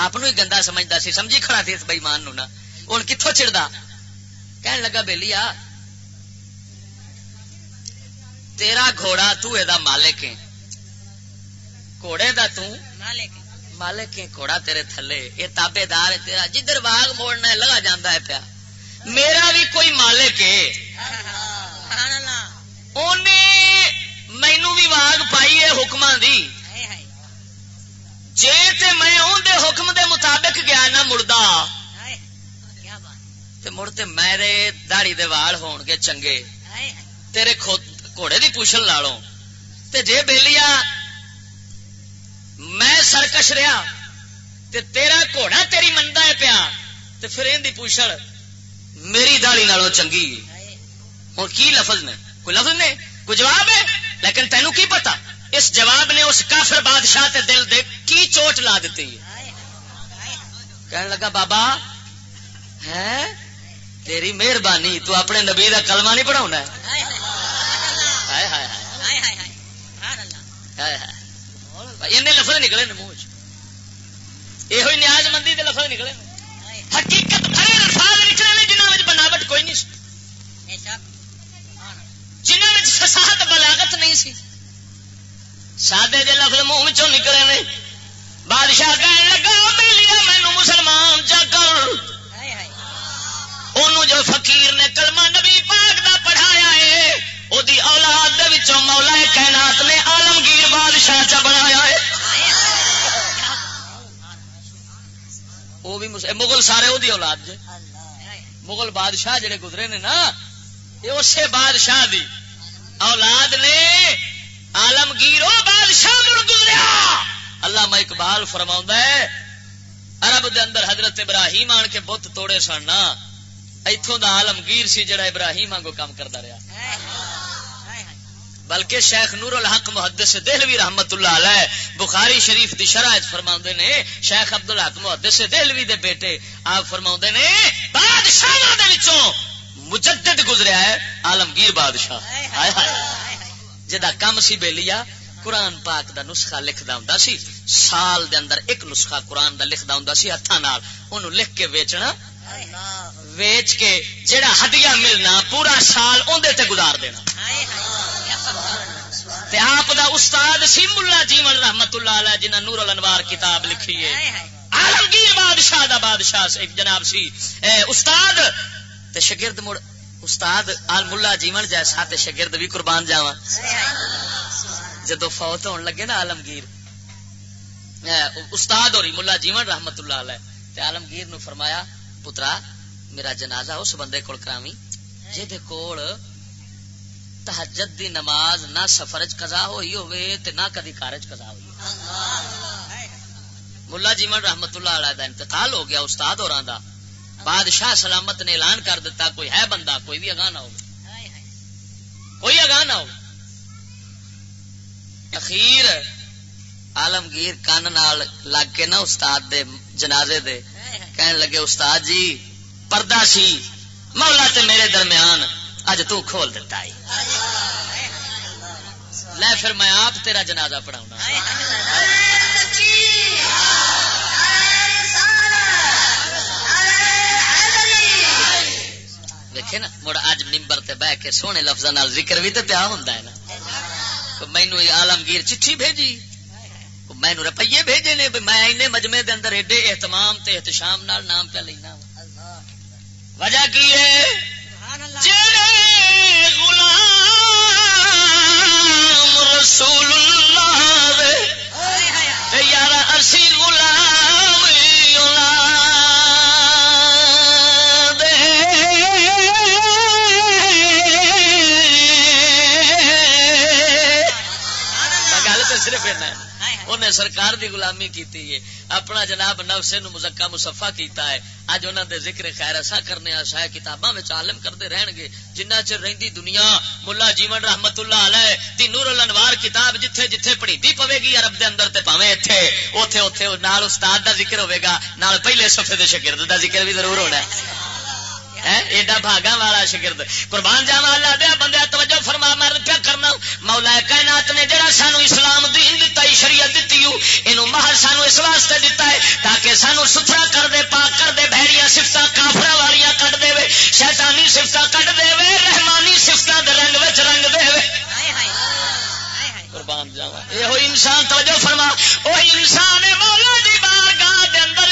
آپ ہی گندا سمجھتا سی۔ سمجھی کھڑا تھی اس بئیمان نو نا۔ ہوں کتوں چڑھتا کہنے لگا بہلی آ تیرا گھوڑا تو ادا مالک ہے۔ گھوڑے دا تو مالک ہے۔ گھوڑا تیرے تھلے۔ یہ تابے دار ہے تیرا۔ جدھر باغ موڑنا ہے لگا جانا ہے پیا۔ میرا بھی کوئی مالک ہے۔ مینو بھی واگ پائی ہے حکم دی۔ جی تے میں اندر حکم دے مطابق گیا نہ مڑدا۔ مڑ تے میرے داڑی دے وال ہون گے چنگے تیرے خود گھوڑے کی پوچھل لالوں تے جے بہلیا میں سرکش رہا تے تیرا گھوڑا تیری منتا ہے پیا تے پھر یہ پوچھل میری داڑی نالوں چنگی ہوں کی لفظ نے کوئی لفظ نے کوئی جواب ہے لیکن تینوں کی پتا اس جواب نے اس کافر بادشاہ تے دل دے کی چوٹ لا دیتی کہنے لگا بابا ہے تیری مہربانی تو اپنے نبی کا کلمہ نہیں لفظ نکلے منہ یہ نیاز مندی کے لفظ نکلے حقیقت الفاظ نکلے جنہوں بناوٹ کوئی نہیں جنہوں فساحت بلاغت نہیں سی۔ سادے جے لفظ منہ چ نکلے نے۔ بادشاہ کہنے لگا لیا مینو مسلمان جا کر۔ جو فقیر نے کلمہ نبی پاک دا پڑھایا ہے وہ اولاد مولا کائنات نے آلمگیر بادشاہ چا بنایا ہے وہ بھی مغل سارے وہ اولاد جے مغل بادشاہ جڑے گزرے نے نا یہ اسے بادشاہ دی اولاد نے آلمگیر وہ بادشاہ گزریا اللہ اقبال فرما ہے عرب دے اندر حضرت ابراہیم آن کے بت توڑے سننا اتوں دا عالمگیر سی جڑا ابراہیم آگو کام کرتا رہا بلکہ شیخ نور الحق محدث دہلوی رحمت اللہ علیہ بخاری شریف دی شرائط فرما نے شیخ عبد الحق محدث دہلوی دے بیٹے آپ فرما نے بادشاہ مجدد گزریا ہے عالمگیر بادشاہ۔ جدا کم سی بے لیا قرآن پاک دا نسخہ لکھدا ہوں سی سال دے اندر ایک نسخہ قرآن دا لکھدا ہوں سی ہاتھوں لکھ کے ویچنا ویچ کے جڑا ہدیا ملنا پورا سال اندر تے گزار دینا۔ آپ دا استاد سی ملا جیون رحمت اللہ علیہ جنہ نور الانوار کتاب لکھی ہے. عالمگیر بادشاہ دا بادشاہ ایک جناب سی. اے استاد تے شگرد مڑ استاد آل ملا جیون جیسا تے شگرد بھی قربان جاوا جدو فوت ہون لگے نا عالمگیر استاد ہو رہی ملا جیون رحمت اللہ علیہ تے عالمگیر نو فرمایا پترا میرا جنازہ اس بندے کول کراوی جہد کول تحجد دی نماز نہ سفرج قضا ہوئی ہوئے تے نہ کدی کارج قضا ہوئی ملا جیون رحمت اللہ علیہ دا انتقال ہو گیا استاد اور دا۔ بادشاہ سلامت نے اعلان کر دیتا کوئی ہے بندہ، کوئی بھی اگاہ نہ ہو کوئی اگاہ نہ ہو اخیر عالمگیر کن نال لگ کے نا استاد دے جنازے دے کہنے لگے، استاد جی پردہ سی، مولا تے میرے درمیان اج تو کھول دیتا ہے۔ لے پھر میں آپ تیرا جنازہ پڑھاؤں دیکھے نا، مڑ اج نمبر تے بہ کے سونے لفظ ذکر بھی تو پیا ہوں نا۔ مینو آلمگیر چٹھی بھیجی۔ مینو روپیے بھیجے نے میں مجمے دے اندر ایڈے اہتمام تے احتشام نال نام پہ لینا۔ وجہ کی ہے؟ غلام رسول اللہ یار اسی غلام انہیں سرکار دی غلامی کیتی ہے۔ اپنا جناب نفسے نو مزکا مسفا کیتا ہے۔ اج انہوں دے ذکر خیر ایسا کرنے آسا ہے، کتاباں میں عالم کرتے رہن گے۔ جنہ چر رہندی دنیا، ملا جیون رحمت اللہ علیہ دی نور الانوار کتاب جتھے جتھے پڑھی دی پوے گی، عرب دے اندر تے پاویں ایتھے۔ اوتھے اوتھے نال استاد دا ذکر ہوے گا۔ نال پہلے صفحے دے شاگرد دا ذکر بھی ضرور ہونا ہے۔ ایڈا بھاگا والا شگرد۔ قربان جاوا اللہ دیا بندے توجہ فرما مرد کیا کرنا مولا کائنات نے جڑا سانو اسلام دین دتا ہی شریعت دیتی اینو مہر سانو اس واسطے دیتا ہے تاکہ سانو ستھرا کر دے پاک کر دے بہڑیاں سفت کافر والیاں کٹ دے وے شیطانی سفت کٹ دے وے رحمانی سفت دے رنگ وچ رنگ دے۔ وے قربان جاوا یہ انسان توجہ فرما وہی انسان مولا دی بارگاہ دے اندر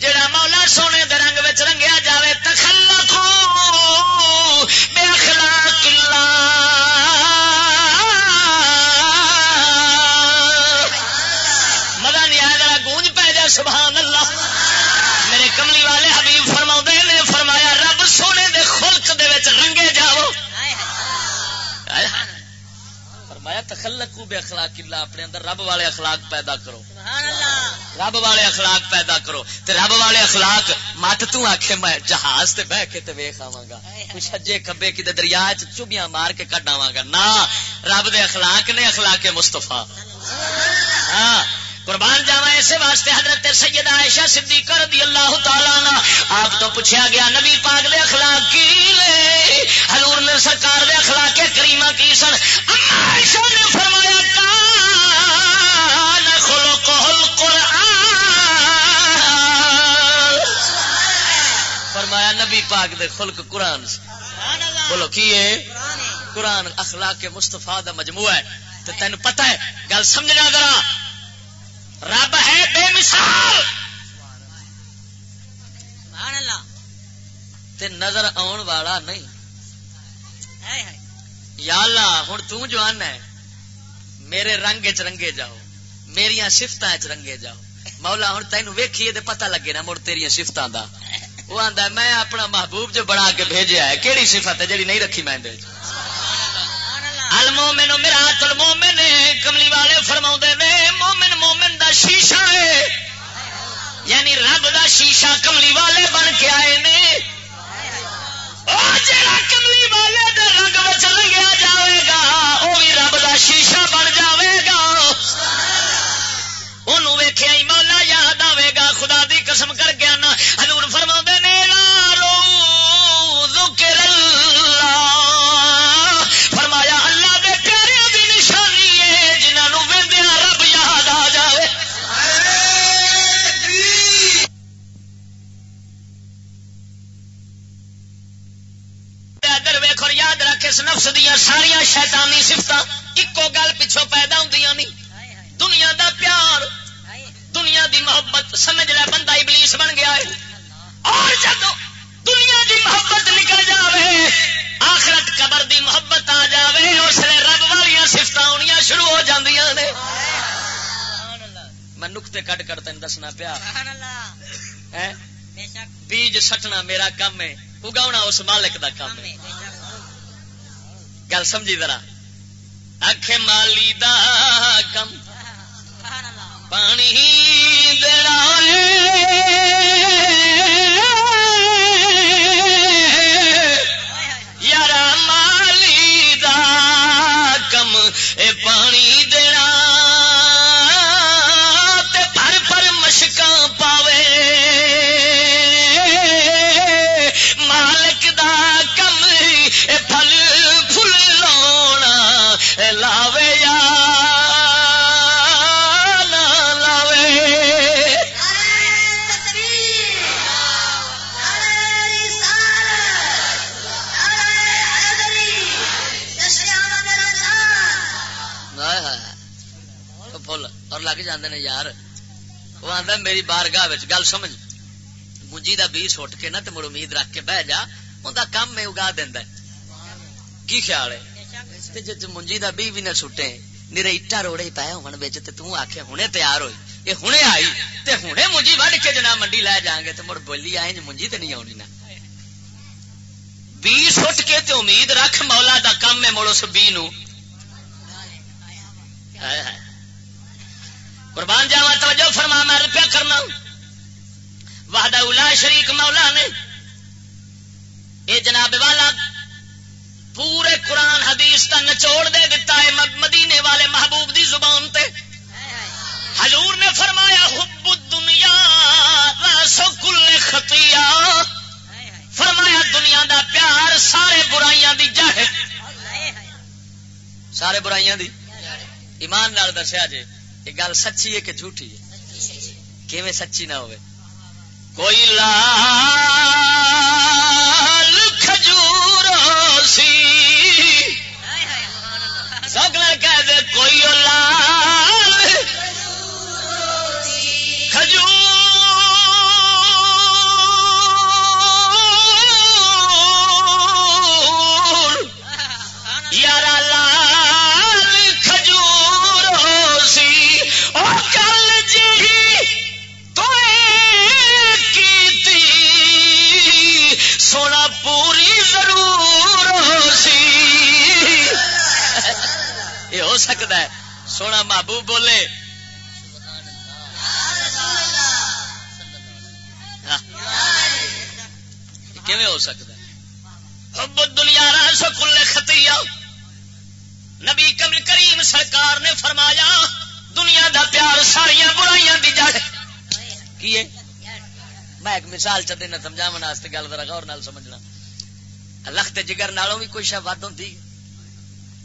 جڑا مولا سونے دے سبحان اللہ۔ میرے کملی والے حبیب فرما نے فرمایا رب سونے دے خلق دے وچ رنگے جاؤ۔ فرمایا تخلق بے اخلاق اللہ اپنے اندر رب والے اخلاق پیدا کرو۔ رب والے اخلاق پیدا کرو۔ تے رب والے اخلاق مت تو آخے میں جہاز تے بہ کے تے ویخ آواں گا۔ کچھ سجے کبے کی دریا چبیاں مار کے کڈ آواں گا۔ نہ رب دے اخلاق نے اخلاق مستفا ہاں قربان جاوا اسی واسطے حضرت سید عائشہ صدیقہ رضی اللہ تعالی عنہ، آپ تو پوچھا گیا، نبی پاک دے اخلاق کی لے حضور نے سرکار دے اخلاق کریمہ کی سن؟ عائشہ نے فرمایا، کان خلقہ القرآن۔ فرمایا، نبی پاک دے خلق قرآن سے بولو، کی ہے؟ قرآن، اخلاق مصطفیٰ دا مجموعہ ہے۔ تو تین پتہ ہے، گل سمجھنا ذرا۔ رب ہے بے مثال۔ تے نظر آن والا نہیں۔ یا اللہ ہوں تجوان ہے۔ میرے رنگ چ رنگے جاؤ۔ میرا سفت رنگے جاؤ۔ مولا ہوں تین ویکھیے تے پتہ لگے نا مڑ تیریا سفت کا وہ آتا میں اپنا محبوب جو بنا کے بھیجا ہے کہڑی سفت ہے جی نہیں رکھی میں المومن میرا المومن کملی والے فرما نے، مومن مومن دا شیشہ ہے۔ یعنی رب دا شیشہ کملی والے بن کے آئے نے۔ جڑا کملی والے دے رنگ بچ رنگیا جاوے گا وہ بھی رب دا شیشہ بن جاوے گا۔ انہوں ویخیا مولا یاد آئے گا، خدا دی قسم کر گیا نا حضور فرما نے لارو اس نفس دیا ساریا شیطانی سفت ایکو گل پچھوں پیدا ہوں نہیں۔ دنیا دا پیار دنیا دی محبت سمجھ لے بندہ ابلیس بن گیا ہے۔ اور جب دنیا دی محبت نکل جاوے آخرت قبر دی محبت آ جاوے اس لیے رب والی سفت آنیا شروع ہو جاندیاں نے۔ میں نقطے کٹ کر تین دسنا پیا۔ بیج سٹنا میرا کام ہے اگاؤنا اس مالک دا کام ہے۔ گل سمجھی ذرا۔ اکھ مالی دا کم پانی دینا لاوے یا فل اور لگ جاندے نے یار۔ وہ آندا میری بارگاہ وچ، گل سمجھ۔ منجی دا بیج سٹ کے نا، تے مڑ امید رکھ کے بہ جا۔ اوندا کم میں اگا دیندا ہے۔ کی خیال ہے؟ تے جے منجی دا بی بھی نہ سٹے نیرے اٹا روڑے ہی پائے ہون وچ تے تو آکھے ہنے تیار ہوئی یہ ہنے آئی تے ہنے منجی وڈ کے جناب منڈی لے جائیں گے تے مڑ بولی آئیں جے منجی تے نہیں آونی نا بی سٹ کے تے امید رکھ مولا دا کم ہے مڑ اس بی نو قربان جاوا توجہ فرما میں پیا کرنا وحدہ الا شریک مولا نے اے جناب والا پورے قرآن حدیث کا نچوڑ دے دیتا ہے مدینے والے محبوب دی زبان تے۔ حضور نے فرمایا، حب الدنیا راس کل خطیہ۔ فرمایا، دنیا دا پیار سارے برائیاں دی جڑ سارے برائیاں دی۔ ایمان نال دسیا جے، یہ گل سچی ہے کہ جھوٹی ہے؟ کیویں سچی نہ ہوئے؟ کوئی لال کوئی اولاد ہو سکتا ہے۔ سونا محبوب بولے۔ ہاں۔ ہو سکتا ہے؟ حب دنیا راس کل خطیہ نبی کمل کریم سرکار نے فرمایا، دنیا دا پیار ساریاں برائیاں دی جڑ۔ کی ہے؟ میں ایک مثال چ دینا سمجھاو واسطے گل ذرا غور نال سمجھنا۔ لخت جگر نالوں بھی کوئی شہ ود ہوندی۔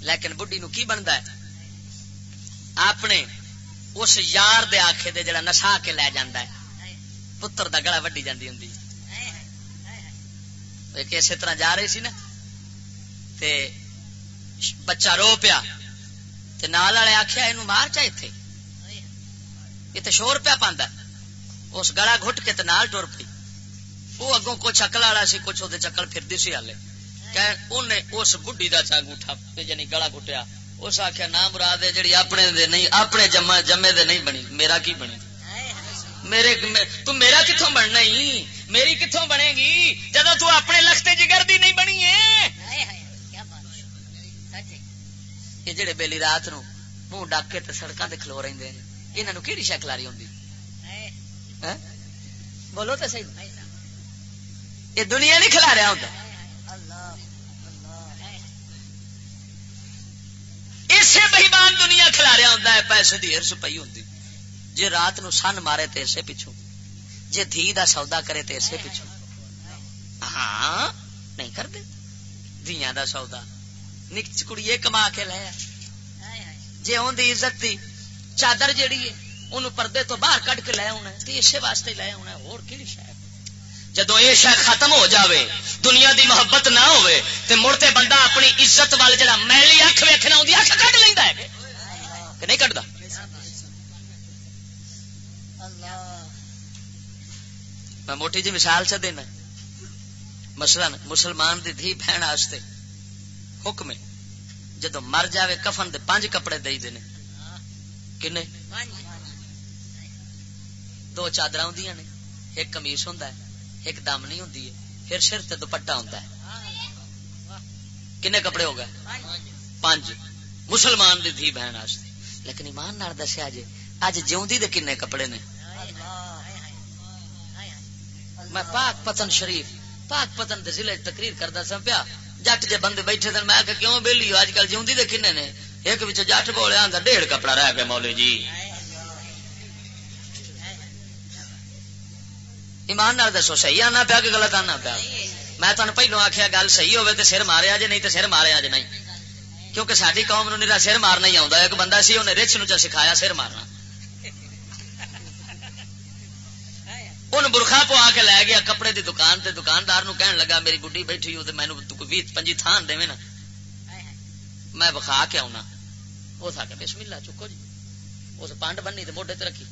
لیکن بڈھی نو کی بنتا ہے؟ اپنے اس یار دے آکھے دے جڑا نسا کے لے جاندا ہے۔ پتر دا گلا وڈی جاندی ہوندی۔ ایک اسی طرح جا رہی سی نا، تے بچہ رو پیا، تے نال والے آخیا یہ مار چا اتے یہ تو شور پیا پاندا اس گلا گھٹ کے تے نال ٹر پی وہ اگوں کچھ چکل والا سی، کچھ وہ چکل پھردی سی ہالے انہیں اس بڈھی دا چا انگوٹھا تے یعنی گلا گھٹیا اس آخیا نام مراد ہے جڑی اپنے دے نہیں اپنے جمع جمے دے نہیں بنی میرا کی بنی میرے تو میرا کتوں بننا ہی میری کتوں بنے گی جدو تو اپنے لختے جگر دی نہیں بنی ہے یہ جڑے بیلی رات نو منہ ڈک کے سڑکوں تے کھلو رہے ہیں انہوں کہڑی شکلاری ہوں بولو تو صحیح یہ دنیا نہیں کھلا رہا ہوتا اسے بہیمان دنیا کھلا رہا ہوتا ہے، پیسے دی ہرس پئی ہوتی جے رات نو سن مارے تے اسے پچھو جے دھی دا سودا کرے تے اسے پچھو ہاں نہیں کر دے دھیاں دا سودا۔ نک کڑیے کما کے لے جے اون دی عزت دی چادر جیڑی ہے انہوں پردے تو باہر کٹ کے لے آنا ہے۔ اسے واسطے لے آنا ہے۔ شاید جدو یہ شاید ختم ہو جاوے، دنیا دی محبت نہ ہوئے تے مڑتے بندہ اپنی عزت وال جڑا میلی اکھ ویکھنا ہوندی اکھ کٹ لیندا ہے کہ نہیں کٹدا میں موٹی جی مثال سے دینا مثلا مسلمان دی دھی بہن واسطے حکم ہے، جدو مر جاوے کفن دے پانچ کپڑے دے دینے۔ کنے؟ دو چادر ہوں نے، ایک کمیس ہوں ایک دامنی ہوں پھر سر تے دوپٹا ہوتا ہے۔ کنے کپڑے ہو گئے؟ پانچ۔ مسلمان دی دھی بہن آستے لیکن ایمان نال دسیا جی اج جیوندی دے کنے کپڑے نے۔ میں پاک پتن شریف، پاک پتن دے ضلع تقریر کردا سا پیا۔ جٹ جے بندے بیٹھے سن، میں کہ کیوں بیلی اج کل جیوندی دے کنے نے؟ ایک وچ جٹ بولیا آندا، ڈیڑھ کپڑا رہ گیا مولوی جی۔ ایمان نال دسو، صحیح آنا پیا کہ غلط آنا پیا؟ میں تمہیں پہلو آخیا گل صحیح ہوے تو سر ماریا جی نہیں تو سر ماریا جی نہیں۔ کیونکہ ساری قوم نو نیرا سر مارنا ہی آتا ایک بندہ سی انہیں رچ نو سکھایا سر مارنا۔ ان برخا پوا کے لے گیا، کپڑے دی دکان تے دکاندار نو کہن لگا، میری بڈی بیٹھی ہو تو مینو پنجی تھان دے نا۔ میں بخا کے آنا وہ تھا کہ بسم اللہ چکو جی۔ اس پانڈ بنی تے موڈے تے رکھی۔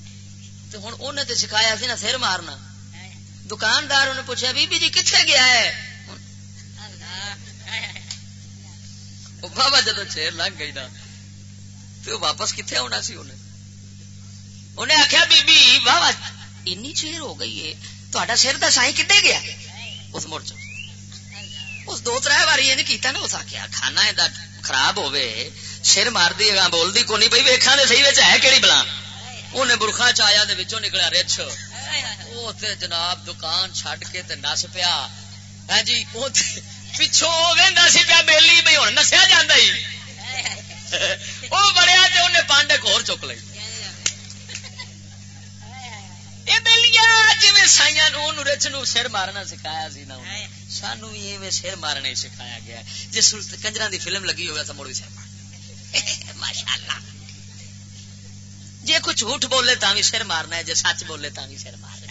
تو ہوں انہیں تے سکھایا سی نا سر مارنا۔ دکاندار انہیں پوچھا بی بی جی کتنے گیا ہے بابا جدو چیر لنگ گئی نا تو واپس کتنے آنا سی انہیں انہیں آخیا بی بی بابا این چیر ہو گئی ہے تا سر کا سائی کتنے گیا اس مڑ چ اس دو تر باری یہ کیتا نا اس آخیا کھانا خراب ہوے سر مار دی بول دی کونی بھائی ویکھا دے صحیح ہے کہڑی بلا انہیں برخا چایا دے نکلا رچ جناب دکان چڈ کے نس پیا۔ ہاں جی پچھو سی پیا بہلی بھائی ہوں نسیا جا وہ بڑیا پانڈ ایک ہو چک لی جی سائیا رچ نو سر مارنا سکھایا سی نا سانو بھی سر مارنا سکھایا گیا۔ جس کنجر دی فلم لگی ہوا تو مڑ بھی سر ماشاء اللہ جی کوئی جھوٹ بولے تا بھی سر مارنا ہے جی سچ بولے تا بھی سر مارنا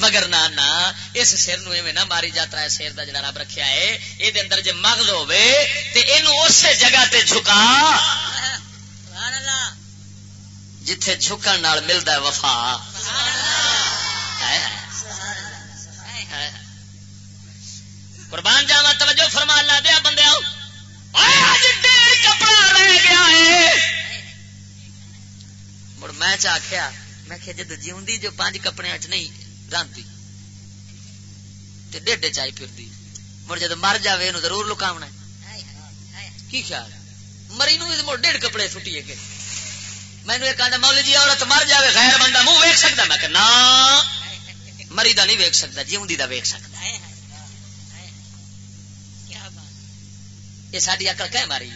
مگر نہ نہ اس سر نو نہ ماری جاتا ہے سر کا جڑا رب رکھا ہے یہ اندر جی مغز ہوے تو یہ اس جگہ تے جھکا۔ جتھے جھکن نال ملتا ہے وفا۔ قربان جاوا توجہ فرما لا دیا بندے کپڑا رہ گیا ہے۔ مڑ میں آخیا میں جد جی جو پانچ کپڑے چ نہیں رانتی ڈیڈے چائی پھر مڑ جد مر جائے یہ ضرور لکاونا کی خیال ہے؟ مری نو مڑ ڈیڑھ کپڑے سٹیے گے مینو ایک آدھا مولی جی عورت مر جائے غیر بندہ منہ ویک سکتا میں کہ نا مری دا نہیں ویک سکتا جیوندی دا ویک سکتا یہ ساری اکل کہ ماری۔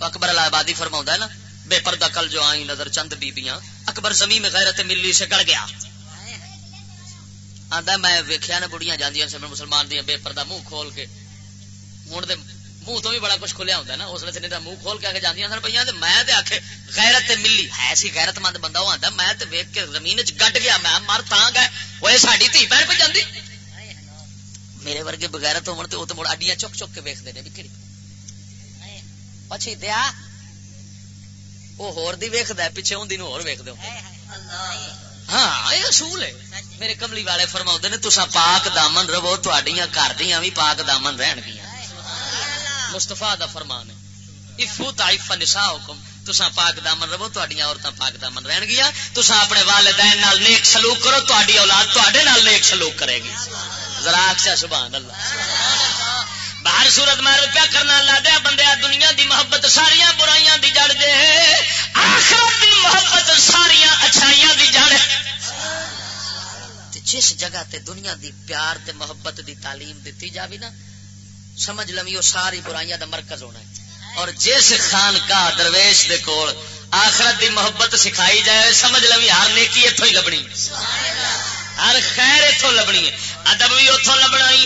اکبر آبادی فرما ہے نا، بے پردہ کل جو آئی نظر چند بیبیاں، اکبر زمین میں غیرت ملی سے گڑ گیا۔ آدھا میں ویکیا نا بڑیاں جاندیاں سے مسلمان دیا بے پردہ منہ کھول کے۔ ہوں منہ تو بھی بڑا کچھ کھلیا ہوتا ہے نا، اس لیے منہ کھول کے آ کے جاندیاں سن پہ میں آخ غیرت ملی۔ ہے سی غیرت مند بندہ وہ آتا میں ویک کے زمین چ گڈ گیا، میں مر تاں گئے۔ وہ ساری دھی بہن پہ جاندی۔ میرے ورگے بغیرت ہو تو مڑ اڈیاں چک چک کے ویکتے ہیں بھی اچھی دیا وہ ہور دی ویکد پیچھے ہوں۔ ہو ویک دو ہاں یہ اصول ہے۔ میرے کملی والے فرما نے تسا پاک دامن رہو تڈیاں گھر دیا بھی پاک دامن رہن گیا مستفا دا فرمان ہے افو تائف نسا حکم تسا پاک دامن رہو تڈیاں عورتیں پاک دامن رہن گیا تسا اپنے والدین نال نیک سلوک کرو تاری اولاد تے نیک سلوک کرے گی۔ ذرا سبحان اللہ۔ باہر سورت میں روپیہ کرنا لا دیا بندے دنیا دی محبت ساریا برائیاں دی جڑ دے۔ آخرت دی محبت ساریا اچھائیاں دی جڑ۔ جس جگہ تے دنیا دی پیار تے محبت دی تعلیم دیتی جاوی نا، سمجھ لمی وہ ساری برائیاں دا مرکز ہونا ہے۔ اور جس خان کا درویش دے کول آخرت دی محبت سکھائی جائے، سمجھ لمی ہر نیکی اتوں ہی لبنی ہر خیر اتوں لبنی ہے۔ ادب بھی اتوں لبنا ہی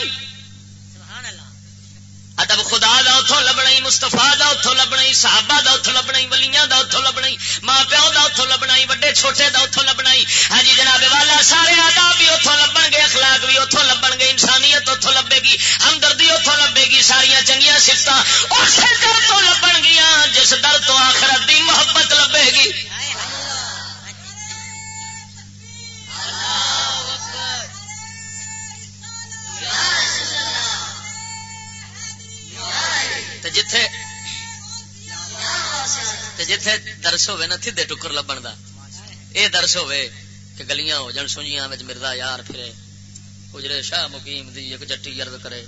ادب خدا دا اتوں لبنا مستفا دا اتوں لبنا صحابہ دا اتوں لبنا ولیاں دا اتوں لبنا ماں پیو دا اتوں لبنا وڈے چھوٹے دا اتوں لبنا ہاں جی جناب والا، سارے آداب بھی اتوں لبن گے، اخلاق بھی اتوں لبن گے، انسانیت اتوں لبے گی، ہمدردی اتوں لبے گی ساریا چنگیا سفت اسی در تو لبن گیا جس در تو آخرت دی محبت لبے گی۔ جتھے درس ہوئے نا تھے ٹکر لبن دا اے درس ہوئے کہ گلیاں ہو جان سنجیاں وچ مردا یار پھرے اجرے شاہ مقیم دی ایک جٹی یرد کرے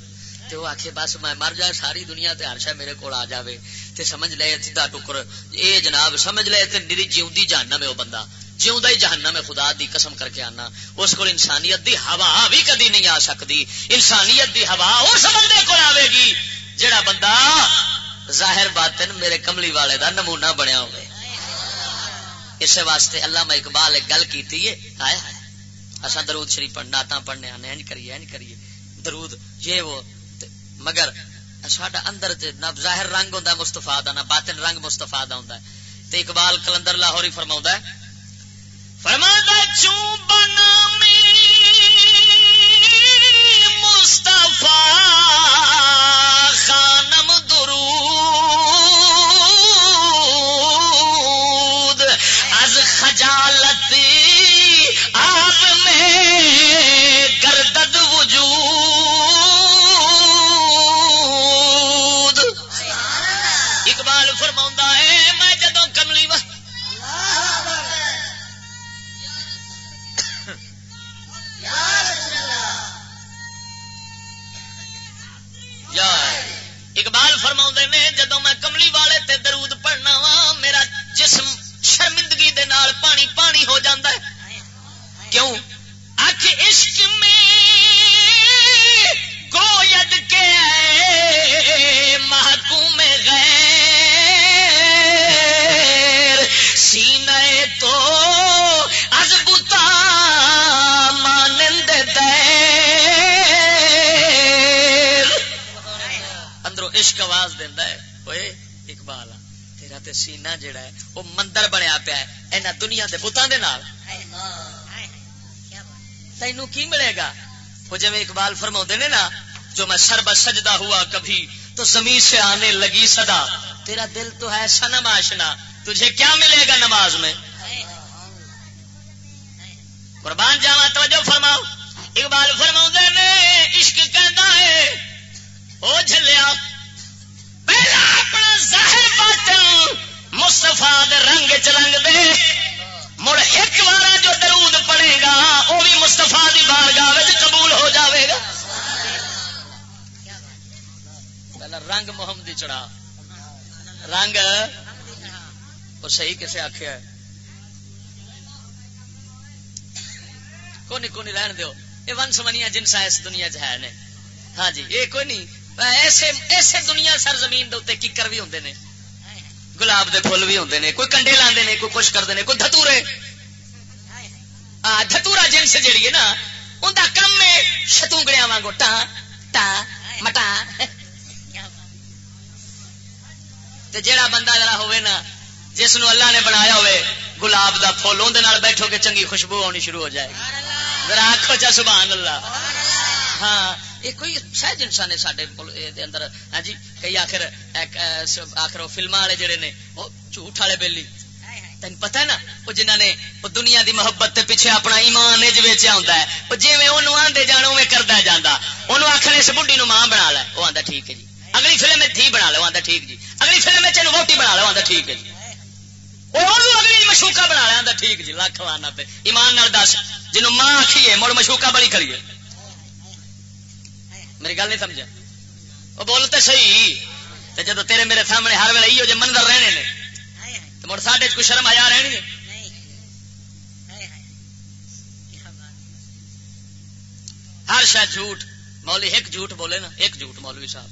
تے وہ آکھے بس میں مر جائے ساری دنیا تے ہر شاہ میرے کول آ جاوے تے سمجھ لے سیدھا ٹکر اے جناب سمجھ لے تے نری جیوندی جہنم ہے وہ بندہ جیوندا ہی جہنم ہے خدا دی قسم کر کے آنا اس کو انسانیت دی ہوا بھی کدی نہیں آ سکتی انسانیت دی ہوا اس بندے کو آوے گی جڑا بندہ ظاہر باطن میرے کملی والے دا نمونہ بنیا ہوئے۔ اس واسطے اللہ میں اقبال ایک گل کی ہے اصا درود شریف پڑھنا تا پڑھنے آنے، اینج کریے اینج کریے۔ درود، یہ وہ مگر ساڈا اندر نہ ظاہر رنگ ہوندا ہے ہوں مستفا نہ باطن رنگ مستفا ہوں تے اقبال کلندر لاہور ہی فرما فرما چوں بنا مستفا خانم جسم شرمندگی دے نال پانی پانی ہو جاندہ ہے۔ تیرا تے سینہ جڑا ہے، وہ مندر بنیا پیا ہے، اینا دنیا دے بتاں دے نال۔ تینوں کی ملے گا؟ وہ جب اقبال فرما نے نا، جو میں سرب سجدہ ہوا کبھی، تو زمین سے آنے لگی صدا، تیرا دل تو ہے سنم آشنا تجھے کیا ملے گا نماز میں؟ قربان جاوا توجہ فرماؤ۔ اقبال فرما نے، عشق کہنا ہے، او جھلیا پہلا اپنا ظاہر باطن مستفا رنگ چلنگ دے۔ مڑ ایک بار جو درود پڑے گا وہ بھی مستفا کی بارگاہ قبول ہو جاوے گا۔ پہلا رنگ محمد چڑھا۔ رنگ؟ وہ صحیح کسے آخیا کونی کونی رہن دیو۔ یہ ون سمنیا جنسا اس دنیا چ ہے نے۔ ہاں جی یہ کوئی نہیں۔ ایسے ایسے دنیا سر زمین دے ککر بھی ہوندے نے۔ گلاب دے پھول بھی ہوندے نے، کوئی کنڈے لاندے نے، کوئی کچھ کرتے ہیں کوئی دھتورے۔ دھتورا جنس جیڑی ہے نا ان کا کم ہے شتونگڑیا وانگو ٹا ٹا، مٹا۔ جیڑا بندہ ذرا ہوئے نا جس نو اللہ نے بنایا ہوئے گلاب دا پھول اندر بیٹھو کہ چنگی خوشبو آنی شروع ہو جائے ذرا آخو چا سبحان اللہ۔ ہاں یہ کوئی شاید انسان نے سارے اندر ہاں جی کئی آخر آخر فلما والے جڑے نے وہ جھوٹ والے بےلی تین پتا ہے نا وہ جنہ نے وہ دنیا دی محبت تے پیچھے اپنا ایمان اج ویچیا ہوتا ہے وہ جی میں انہوں آدھے جان اوے کرتا جانا انہوں آخر اس بڑھی نو ماں بنا لا وہ آتا ٹھیک ہے جی اگلی فلم میں تھی بنا لو آتا ٹھیک جی اگلی فلم میں چلو روٹی بنا لو آتا ٹھیک ہے جی اگلی مشوکا بنا لیا ٹھیک جی لکھ لانا پہ ایمان نال دس جنوب ماں آخیے مڑ مشوکا بڑی کریے میری گل نہیں سمجھا؟ وہ بولتے صحیح جب تیرے میرے سامنے ہر ویلے یہ منظر رہنے نے تو مڑ ساڈے کوئی شرم آیا رہنی ہے؟ ہر شاید جھوٹ، مولوی ایک جھوٹ بولے نا ایک جھوٹ مولوی صاحب۔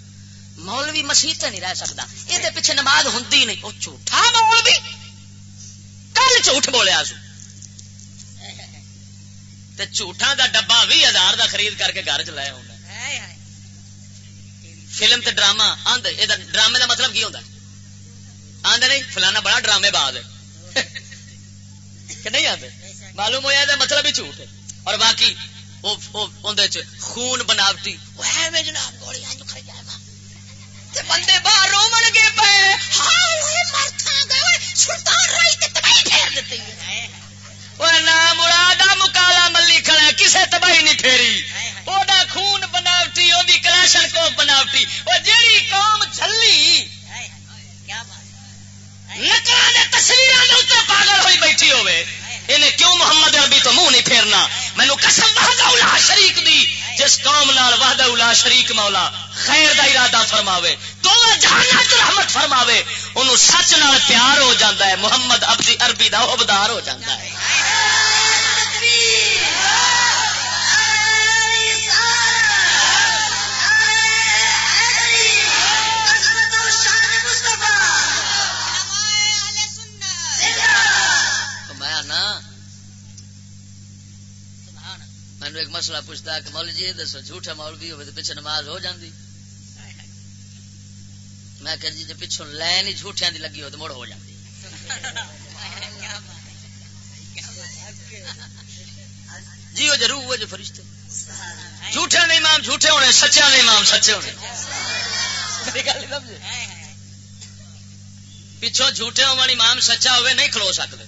مولوی مسیح نہیں رہ سکتا یہ پیچھے نماز ہوں نہیں۔ وہ جھوٹا مولوی! کل جھوٹ بولیا سو۔ جھوٹا کا ڈبا بھی ہزار کا خرید کر کے گھر چ لایا ہونا فلم تے ڈرامہ آند یہ ڈرامے دا مطلب کی ہوتا آند نہیں؟ فلانا بڑا ڈرامے باز ہے۔ کہ نہیں آتے معلوم ہوا یہ مطلب ہی جھوٹ ہے۔ اور باقی خون بناوٹی۔ وہ ہے میں جناب گولی بندے باہر رو گے پے۔ سلطان رائی پھیر دیتے مرادہ مکالا ملی کھڑا کسے تباہی نہیں پھیری۔ وہ خون بناوٹی وہ کلاشن کو بناوٹی۔ وہ جیڑی قوم چلی تصویر پاگل ہوئی بیٹھی ہوئے انہیں کیوں محمد عربی تو منہ نہیں پھیرنا؟ مینو قسم وحدہ اولا شریک دی، جس قوم نال وحدہ الا شریک مولا خیر دا ارادہ فرماوے۔ دونوں جہان رحمت فرماوے۔ انہوں سچ نال پیار ہو جاتا ہے، محمد ابدی عربی دا عبدار ہو جاتا ہے۔ مینو ایک مسئلہ پوچھتا کہ مول جی دسو جھوٹا مول بھی ہوئے تو پیچھے نماز ہو جاندی؟ میں کہ جی, جی پچھوں لین ہی جھوٹیاں دی لگی ہو تو مڑ ہو جاندی۔ جی وہ جی ضرور وہ جو فرشتے۔ جھوٹے نے امام، جھوٹے ہونے سچے نے امام، سچے ہونے۔ پچھوں جھوٹے ہونے امام سچا ہوئے، نہیں کھلو سکتے۔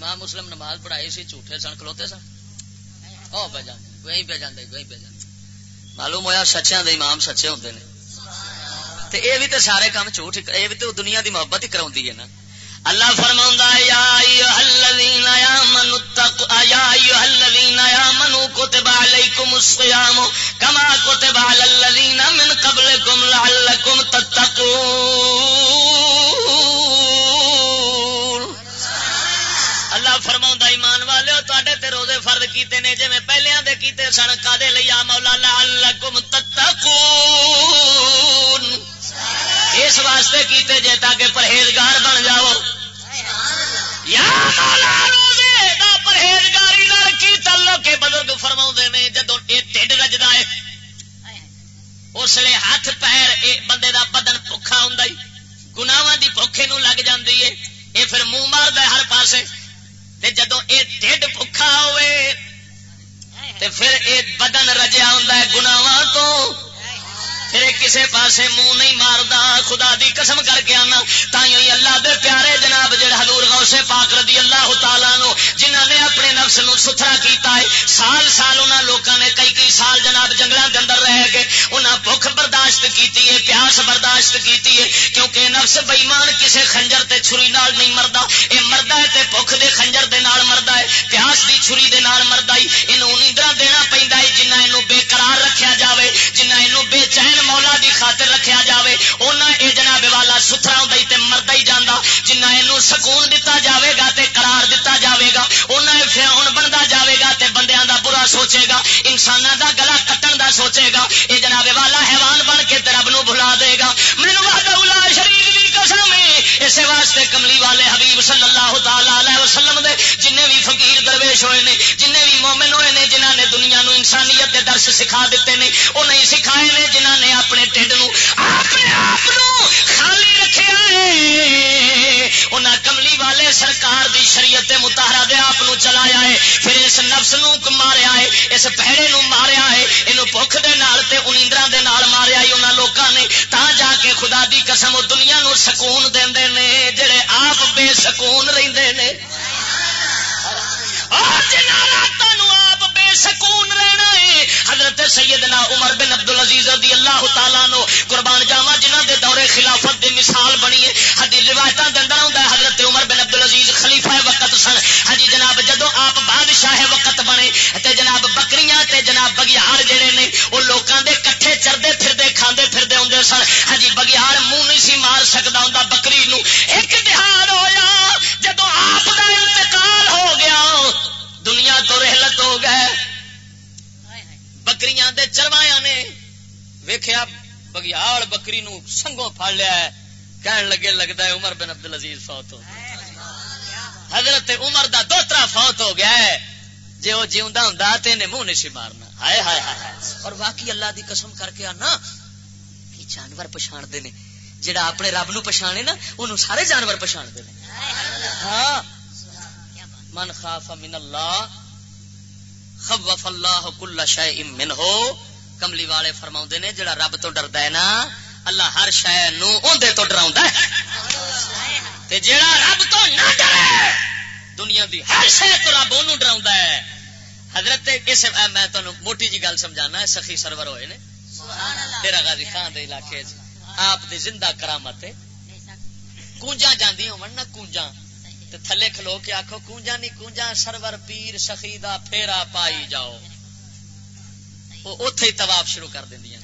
امام مسلم نماز پڑھائی سی، جھوٹے سن، کھلوتے سن۔ او پہ جانے وہیں پہ جانے وہیں پہ جانے معلوم ہوا سچیاں دے امام سچے ہوندے نے۔ تے اے بھی تے سارے کام جھوٹ اے بھی تے دنیا دی محبت ہی کراوندی ہے نا۔ اللہ فرماؤں یا ایوہ الذین آمنوا اتقوا یا ایوہ الذین آمنوا کتب علیکم الصیام، کما کتب علی الذین من قبلکم لعلکم تتقون۔ ایمان والے تے تے روزے فرد کیتے نے جی میں پہلے دے کیتے سن کا لیا مولا، لعلکم تتقون. اس واسطے کیتے جے تاکہ پرہیزگار بن جاؤ. یا مولا، روزے دا پرہیزگاری نال کی تعلق ہے؟ بزرگ فرما نے جدو یہ ٹھڈ رجدا ہے، اس لیے ہاتھ، پیر، اے بندے دا بدن بھوکھا ہوں گناواں دی بھوکھے نو لگ جاندی ہے یہ پھر منہ مار ہر پاسے۔ جدو اے ٹھڈ بکھا ہوئے پھر یہ بدن رجیا ہوں گناواں تو پھر کسے پاسے منہ نہیں ماردا خدا دی قسم کر کے آنا تھی اللہ دے پیارے جناب جڑے حضور غوث پاک رضی اللہ تعالیٰ نو جنہ نے اپنے نفس نو ستھرا کیتا ہے سال سال انہاں لوکاں نے کئی کئی سال جناب جنگلاں دے اندر رہ کے انہاں بھوک برداشت کیتی ہے پیاس برداشت کیتی ہے کیونکہ نفس بے کسے خنجر تے چھری نال نہیں مردا اے مردا ہے تے بھوک دے خنجر دے نال مردا ہے پیاس دی چھری دے نال مردا ہے اینو نیندرا دینا پیندا ہے جنہ اینو بے قرار رکھیا جاوے جنہ اینو بے چین مولا دی خاطر رکھیا جاوے، اونا اے جناب والا ستھرا ہوں تے مرد ہی جانا جنہ اینو سکون دتا جاوے گا تے قرار دتا جاوے گا اونا اے فرعون بندا جاوے گا تے بندیاں دا برا سوچے گا انساناں دا گلا کٹن دا سوچے گا اے جناب والا حیوان بن کے تے رب نو بھلا دے گا مینوں وحدہ لا شریک دی قسم ہے اس واسطے کملی والے حبیب صلی اللہ تعالی علیہ وسلم دے جن بھی فقیر درویش ہوئے نے جن انسانیت دے درس سکھا دیتے نے وہ نہیں سکھائے نے جنہاں نے اپنے ٹھڈ اپنے آپ خالی رکھے انہیں کملی والے سرکار دی شریعت متحرا دے آپ چلایا ہے، پھر اس نفس نو ماریا ہے، اس پیڑے نو ماریا ہے یہ بخ دے نال تے انیندرا دے نال ماریا ہے انہوں لوگوں نے تا جا کے خدا دی قسم دنیا نو سکون دے جڑے آپ بے سکون رہندے سیدنا عمر بن عبد العزیز رضی اللہ تعالیٰ نو قربان جاوا جنہ دے دورے خلافت دی مثال بنی ہے۔ حدیث روایتوں کے اندر آتا ہے، حضرت عمر بن عبد العزیز خلیفہ وقت سن۔ ہاں جی جناب جدو آپ بادشاہ وقت بنے تے جناب بکریاں تے جناب بگیار جڑے نے وہ لوگوں دے کٹھے چردے پھردے کھاندے پھردے ہوں سن۔ ہاں جی بگیار منہ نہیں سی مار سکتا ہوں بکری نو ایک تہار ہویا۔ جدو آپ کا انتقال ہو گیا دنیا تو رحلت ہو گئے بکریاں دے چروایا نے ویخیا بگیال بکری نو سنگوں پھڑ لیا ہے کہن لگے لگتا ہے عمر بن عبد العزیز فوت ہو حضرت عمر دا دوترا فوت ہو گیا ہے جی وہ جیوا ہوں تو انہیں منہ نہیں مارنا ہائے ہائے ہائے اور باقی اللہ دی قسم کر کے آنا کہ جانور پچھاڑتے ہیں جڑا اپنے رب نو پچھانے نا انہوں سارے جانور پچھاڑتے ہیں ہاں من خاف من اللہ خوف اللہ کل شے من ہو کملی والے فرما نے جڑا رب تو ڈردا ہے نا اللہ ہر شہ نوندے تو ڈرا جڑا رب تو نہ ڈرے دنیا دی ہر شہ تو رب ان ڈرا ہے۔ حضرت اس میں تمہیں موٹی جی گل سمجھانا ہے سخی سرور ہوئے نے۔ تیرا غازی خان دے علاقے آپ دے زندہ کرامت کونجا جاندی ہو نا کونجا تھلے کھلو کے آخو کونجا نہیں کونجا سرور پیر سخی دا پھیرا پائی جاؤ. وہ اتے ہی طواف شروع کر دیا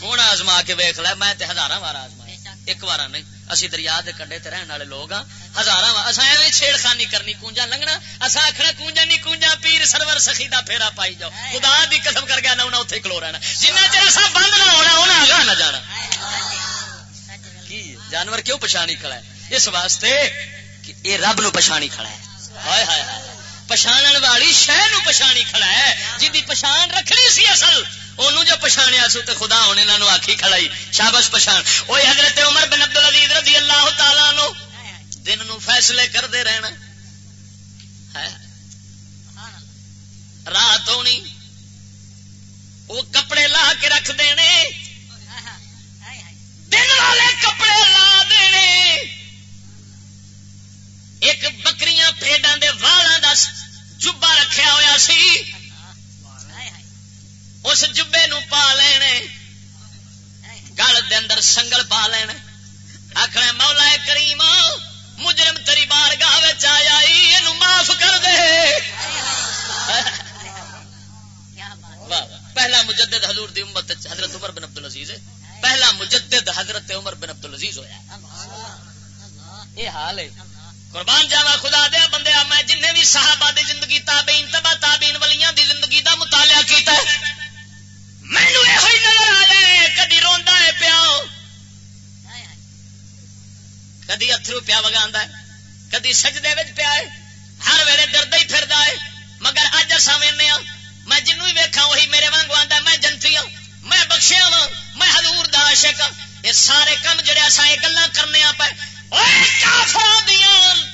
ہوں آزما کے ویخ لیا میں ہزار بار آزما ایک بار نہیں اسی دریا دے کنڈے تے رہن والے لوگ ہاں ہزار ایویں چھیڑ خانی کرنی کونجا لنگنا۔ اصا آخنا کونجا نہیں کونجا پیر سرور سخی دا پھیرا پائی جاؤ۔ خدا دی قسم کر گیا نہ اتنے کلو رہنا۔ جنہ چر اصا بند نہ ہونا انہیں آگاہ نہ جانا۔ جانور کیوں پچھانی کھڑا ہے؟ اس واسطے کہ یہ رب نو پچھانی کھڑا ہے۔ ہائے ہائے پچھان والی شہ نو پچھانی کھڑا ہے۔ جی پچھان رکھنی سی اصل انہوں جو پچھاڑیا سو تو خدا ہونے انہوں آخی کھڑائی۔ شابش پچھان۔ وہ حضرت عمر بن عبد العزیز رضی اللہ تعالی نو دن نو فیصلے کرتے رہنا ہے رات ہونی۔ وہ کپڑے لا کے رکھ دینے۔ دن والے کپڑے لا دینے۔ ایک بکریاں پیڈاں دے والاں دا چبا رکھیا ہویا سی، اس جبے نو پا لینے، گل دے اندر سنگل پا لینا آخر مولا کریم، مجرم تری بار گاہ آیا یہ معاف کر دے۔ پہلا مجدد حضور دی امت حضرت عمر بن عبد العزیز پہلا مجدد حضرت عمر بن عبد العزیز ہوا یہ حال ہے۔ قربان جاوا، خدا دیا بندے میں جن بھی صحابہ دی زندگی، تابعین، تبا تابعین ولیاں دی زندگی دا مطالعہ کیتا ہے۔ مینو یہ نظر آ جائے، کدی روندا ہے پیا کدی اترو پیا وگا ہے؟ کدی سجدے وچ پیا ہے؟ ہر ویلے ڈرد ہی پھر ہے۔ مگر اج اصا وینے میں جنوں ہی ویکھا وہی میرے وانگو آتا میں جنتی ہوں میں بخشیا وا میں حضور ہزور داشک یہ سارے کام جڑے اصا یہ گلا کرنے آ پے پہ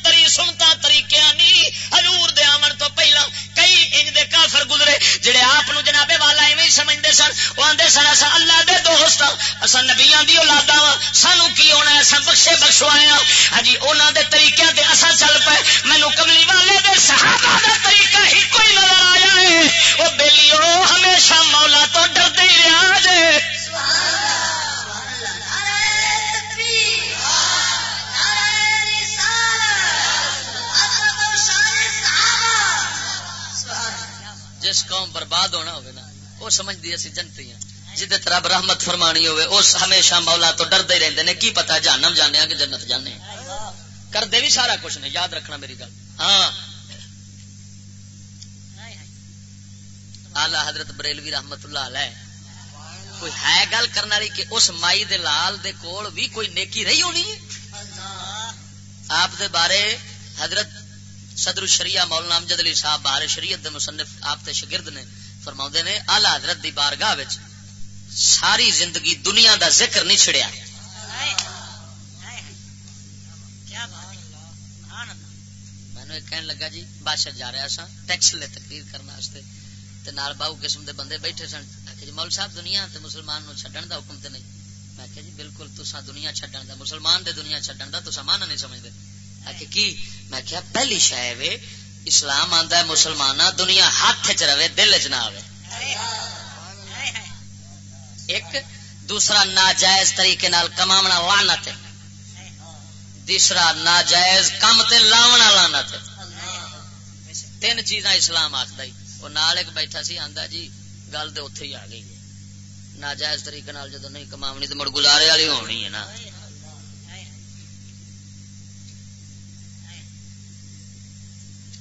تری سنتا طریقے نہیں ہزور دے آمن تو پہلا کئی انج دے کافر گزرے جڑے آپ جناب والا ایویں سمجھتے سن وہ آدھے سن اصا اللہ دے دوست اصا نبیا کی اولادا وا سانو کی ہونا اصا بخشے بخشوائے ہاں جی انہوں دے طریقے تے اصا چل پے مینو کملی والے دے صحابہ دا طریقہ ہی کوئی نظر آیا ہے وہ بےلیو ہمیشہ مولا تو ڈرتے ہی رہا جے جس قوم برباد ہونا ہوگا نا، وہ سمجھتی اسی جنتی ہیں۔ جہد رب رحمت فرمانی ہوئے اس ہمیشہ مولا تو ڈرتے رہتے ہیں کی پتا جانم جانے کہ جنت جانے کرتے بھی سارا کچھ نہیں یاد رکھنا میری گل۔ ہاں۔ آلہ حضرت بریلوی رحمت اللہ علیہ، کوئی ہے گل کرنے والی کہ اس مائی دے لال دے کول بھی کوئی نیکی رہی ہونی؟ آپ دے بارے حضرت صدر الشریعہ مولانا امجد علی صاحب بار شریعت دے مصنف آپ تے شگرد نے فرما نے آلہ حضرت دی بارگاہ ساری زندگی دنیا دا ذکر نہیں چھڑیا۔ میں کہنے لگا جی بادشاہ جا رہا سا ٹیکس لے تقریر کرنے تے نال باہو قسم دے بندے بیٹھے سن۔ کہ جی مول صاحب دنیا تے مسلمان نو چھڈن دا حکم تے نہیں۔ میں کہ جی بالکل تسا دنیا چھڈن دا مسلمان دے دنیا چھڈن دا تسا مانا نہیں سمجھدے۔ کی؟ میں کیا پہلی شاید اسلام آتا ہے مسلمان دنیا ہاتھ چ رہے، دل چ نہ آئے ایک، دوسرا ناجائز طریقے نال کماونا لانت تیسرا، ناجائز کم تے لاونا لانت تین چیزاں اسلام آخد وہ نال ایک بیٹھا سی، آندا جی گل تو اتے ہی آ گئی ناجائز طریقے نال جدو نہیں کماونی، تو مڑ گزارے والی ہونی ہے نا۔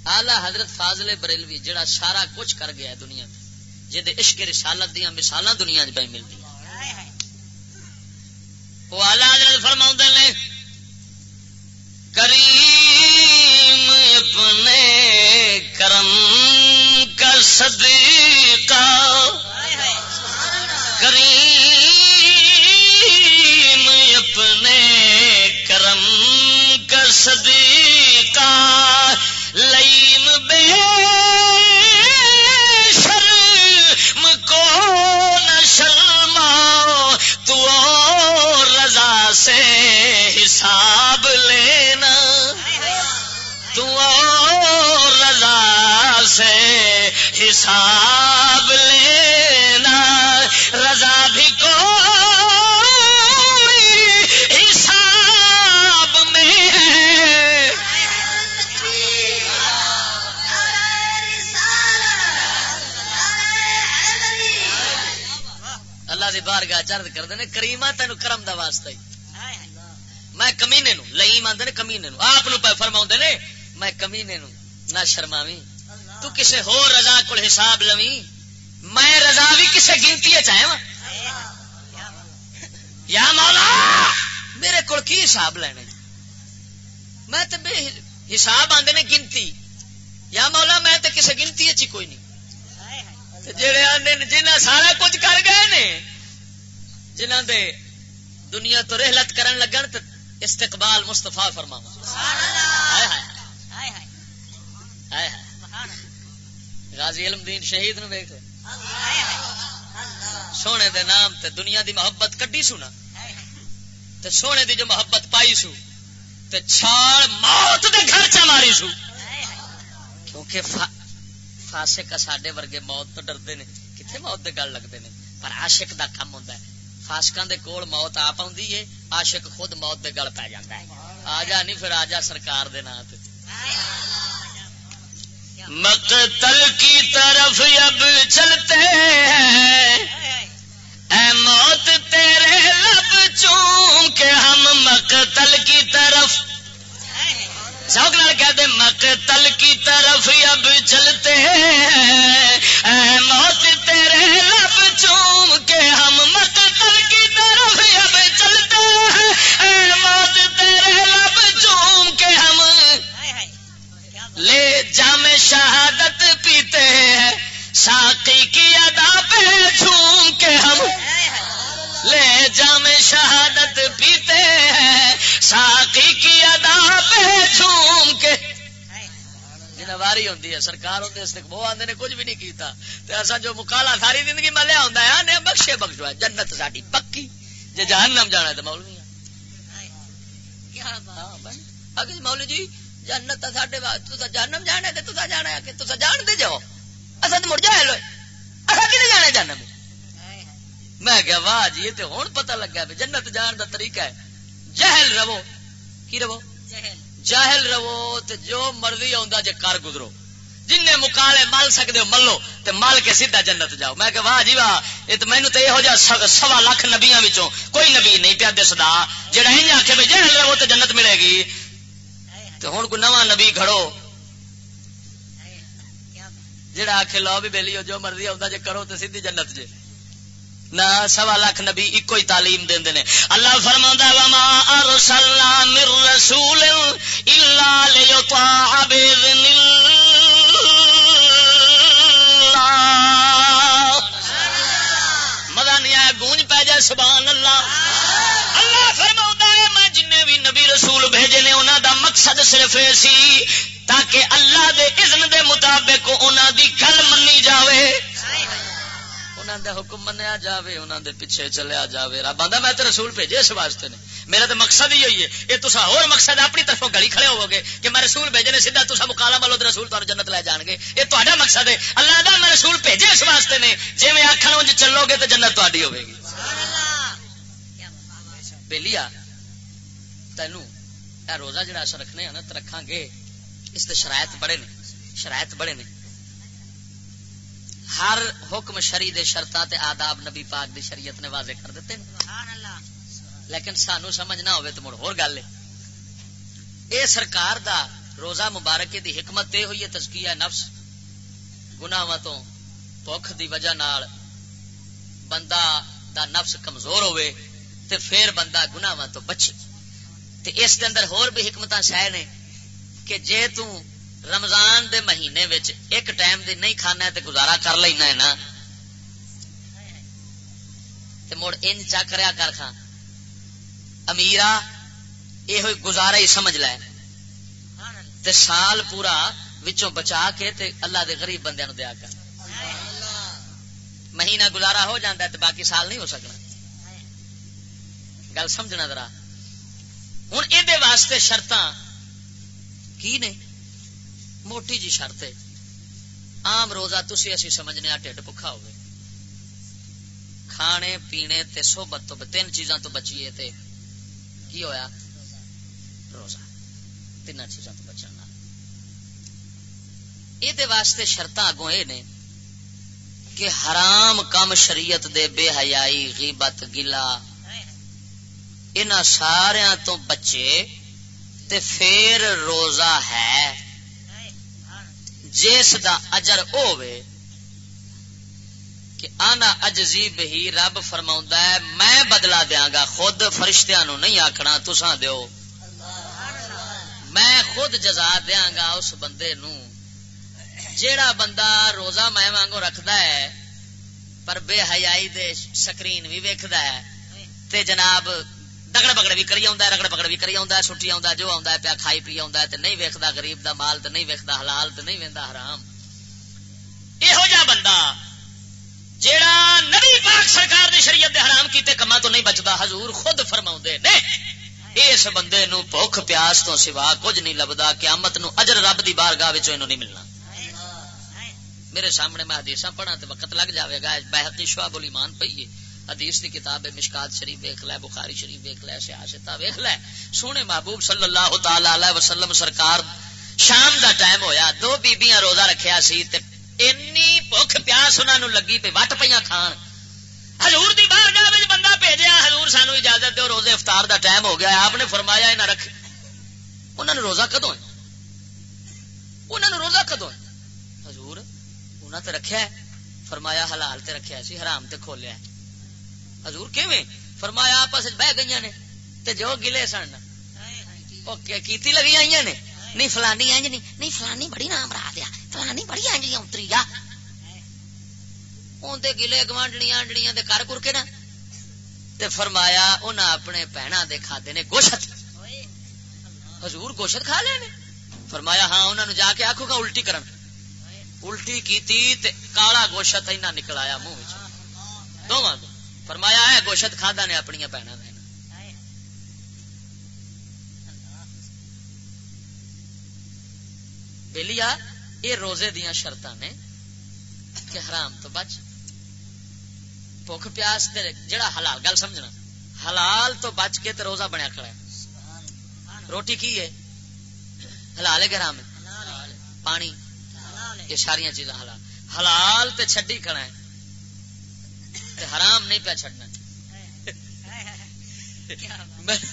آلہ حضرت فاضل بریلوی جڑا سارا کچھ کر گیا دنیا جہد عشق رسالت دیا مثال دنیا پہ ملتی وہ آلہ حضرت فرما نے، کریم اپنے کرم کا صدیقہ کریم اپنے کرم کا صدیقہ حساب لینا، رضا بھی کو میں اللہ چرد کر دے کریما تین کرم دا واسطہ میں کمینے نو لئی مانتے کمینے نو آپ فرما نے، میں کمینے نو نہ شرماوی تو کسے ہو رضا کو حساب لوی؟ میں رضا بھی کسے گنتی چاہے وا یا مولا! میرے کو حساب لینے؟ میں تو بے حساب آدھے نے گنتی۔ یا مولا میں تو کسی گنتی اچھی کوئی نہیں۔ جڑے آدھے جنہ سارا کچھ کر گئے نے جنہ دے دنیا تو رحلت کرن لگن تو استقبال مستفا فرما غازی علم دین شہید نو ویک سونے دے نام تے دنیا دی محبت کڈی سونا تے سونے دی جو محبت پائی سو، تے چھال موت دے گھر چ ماری سو۔ کیونکہ فا... فاسق ساڈے ورگے موت تو ڈردے نے۔ کتنے موت دے گل لگتے ہیں پر عاشق دا کم ہوتا ہے۔ فاسکاں دے کول موت آ پاؤندی ہے، عاشق خود موت دے گل پی جاندا ہے۔ آ جا نہیں، پھر آ جا سرکار دے نام تے۔ مقتل کی طرف اب چلتے ہیں۔ اے موت تیرے لب چوم کے ہم مقتل کی طرف سوک لال کہہ دے، مقتل کی طرف اب چلتے ہیں۔ اے موت جام شہادت پیتے ہیں ساقی کی ادا پہ جھوم کے۔ واری ہوتی ہے سرکار ہوتے وہ آدھے نے کچھ بھی نہیں کیتا۔ تو ایسا جو مکالا ساری زندگی میں لیا ہوتا ہے نے بخشے بخشو ہے جنت ساری پکی۔ جی جہنم جانا ہے تو مولوی اگر مولوی جی جنت ساڈے جہنم جانا ہے تو جانا ہے کہ تصا جان دے جاؤ۔ اصل تو مڑ جائے لو اصل کہ جانا جہنم؟ میں کیا واہ جی تو ہوں پتا لگا بھی جنت جان دا طریقہ ہے۔ جہل رہو۔ کی رہو؟ جہل۔ رہو تو جو مرضی آ جے کر گزرو۔ جن مکالے مل سکتے ہو ملو تو مل کے سیدھا جنت جاؤ۔ میں کہ واہ جی واہ یہ تو مینو تو یہ جا سوا لاکھ نبیا کوئی نبی نہیں پیا دستا جہاں یہ آخ بھی جہل رہو تو جنت ملے گی۔ تو ہوں کوئی نواں نبی کھڑو جہاں آخ لو بھی بہلی ہو جو مرضی آتا جی کرو تو سیدھی جنت جی نہ سوا لاکھ نبی ایک ہی تعلیم دے دے اللہ فرما وما ارسلنا من رسول الا ليطاع باذن الله۔ مزہ نہیں آیا، گونج پہ جائے، سبحان اللہ۔ اللہ فرما ہے، میں جن بھی نبی رسول بھیجے نے انہوں دا مقصد صرف یہ سی، تاکہ اللہ دے اذن دے مطابق انہوں دی گل منی جاوے۔ انہوں دے حکم منیا جاوے انہوں دے پیچھے چلیا جاوے۔ رب آدھا میں تو رسول بھیجے اس واسطے نے۔ میرا تو مقصد ہی ہوئی ہے۔ یہ تصا اور مقصد اپنی طرفوں گلی کھڑے ہو گے کہ میں رسول بھیجے نے، سیدھا تصا مکالا ملو تو رسول تمہیں جنت لے جان گے یہ تا مقصد ہے۔ اللہ دا میں رسول بھیجے اس واسطے نے۔ جی میں آخر انج چلو گے تو جنت تاری ہوے گی بہلیا تینوں روزہ جڑا اصل رکھنے ہاں نا تو رکھا گے۔ اس شرائط بڑے نے، شرائط بڑے نے۔ ہر حکم شری دے شرطا تے آداب نبی پاک دی شریعت نے واضح کر دیتے لیکن سانو سمجھ نہ ہوئے تو مڑ ہور گل اے سرکار دا روزہ مبارک دی حکمت یہ ہوئی ہے تزکیہ نفس گناواں تو بخ دی وجہ نال بندہ دا نفس کمزور ہوئے تے پھر بندہ گناواں تو بچے۔ تے اس دے اندر ہور بھی حکمتاں شاید نے کہ جے تو رمضان دے مہینے وچ ایک ٹائم دے نہیں کھانا تے گزارا کر لینا ہے نا۔ تے مڑ ان چا کریا کر کھا۔ امیرا یہ ہوئی گزارا ہی سمجھ لے۔ تے سال پورا وچوں بچا کے تے اللہ دے غریب بندیاں نو دیا کر۔ مہینہ گزارا ہو جاتا ہے تے باقی سال نہیں ہو سکنا۔ گل سمجھنا ذرا۔ ہوں یہ واسطے شرط کی نے؟ موٹی جی شرط ہے۔ آم روزہ تھی اسی سمجھنے ٹھڈ پکا ہو کھانے، پینے تے صحبت تو تین چیزاں تو بچیے تے۔ کی ہویا؟ روزہ۔ تین چیزاں تو بچنا یہ واسطے شرط اگوں یہ نے کہ حرام کم شریعت دے بے حیائی، غیبت گلا ان سارا تو بچے تے پھر روزہ ہے۔ جس دا اجر ہوے کہ آنا اجزی بہی رب فرما ہے، میں بدلا دیا گا، خود فرشتیاں نو نہیں آکھنا تسا دیو۔ میں خود جزا دیا گا اس بندے نو۔ جیڑا بندہ روزہ میں وانگو رکھدا ہے، پر بے حیائی دے سکرین بھی ویکھدا ہے۔ تے جناب دگڑ بگڑ بھی کری آندا ہے رگڑ بگڑ بھی کری آندا ہے، سٹی آندا جو آندا ہے پیا کھائی پی آندا ہے تے نہیں ویکھدا، غریب دا مال تے نہیں ویکھدا، حلال تے نہیں ویندا، حرام۔ ایہو جا بندہ جیڑا نبی پاک سرکار دی شریعت دے حرام کیتے کما تو نہیں بچدا، حضور خود فرماؤں نے، اس بندے نو بھوک پیاس تو سوا کچھ نہیں لبدا، قیامت نو اجر رب دی بارگاہ وچوں نہیں ملنا۔ میرے سامنے میں حدیث پڑھا تو وقت لگ جاوے گا، بحقی شعب الایمان پئیے حدیث کی کتاب ہے، مشکات شریف ویکھ لے، بخاری شریف ویکھ لے سیاشتا ویکھ لے۔ سونے محبوب صلی اللہ تعالی علیہ وسلم سرکار شام دا ٹائم ہویا، دو بیبیاں روزہ رکھیا سی تے اینی بھوک پیاس انہاں نو لگی پہ وٹ پیاں کھان۔ حضور دی بارگاہ وچ بندہ بھیجیا، حضور سانو اجازت دیو، روزے افطار دا ٹائم ہو گیا، آپ نے فرمایا انہاں رکھ۔ انہاں نے روزہ کدوں ہے؟ انہاں نے روزہ کدوں ہے؟ انہوں تے رکھیا ہے، فرمایا حلال تے رکھیا سی، حرام تے کھولیا ہے۔ حضور کیویں؟ فرمایا آپس بہ گئی نے تے جو گلے سن۔ او کیتی لگی آئی نے؟ نہیں، فلانی انج نہیں نہیں، فلانی بڑی نام را دیا۔ فلانی بڑی انج اونتری آ اون دے گلے گوانڈڑیاں انڈڑیاں دے کر کر کے نا۔ تے فرمایا انہاں اپنے بہنا دے کھادے نے گوشت۔ حضور گوشت کھا لے نے۔ فرمایا ہاں انہاں نو جا کے آکھو گا الٹی کرن۔ الٹی کی کالا گوشت اینا نکل آیا منہ دونوں فرمایا ہے، گوشت کھادا نے اپنی بہن بہلی یہ روزے دیا شرط نے کہ حرام تو بچ۔ بھوک پیاس جڑا حلال، گل سمجھنا۔ حلال تو بچ کے تو روزہ بنیا کھڑا ہے۔ روٹی کی ہے؟ حلال ہے کہ حرام ہے؟ پانی۔ یہ ساری چیزاں حلال۔ حلال تے چھڈی کھڑا ہے۔ حرام نہیں پیا چھڈنا۔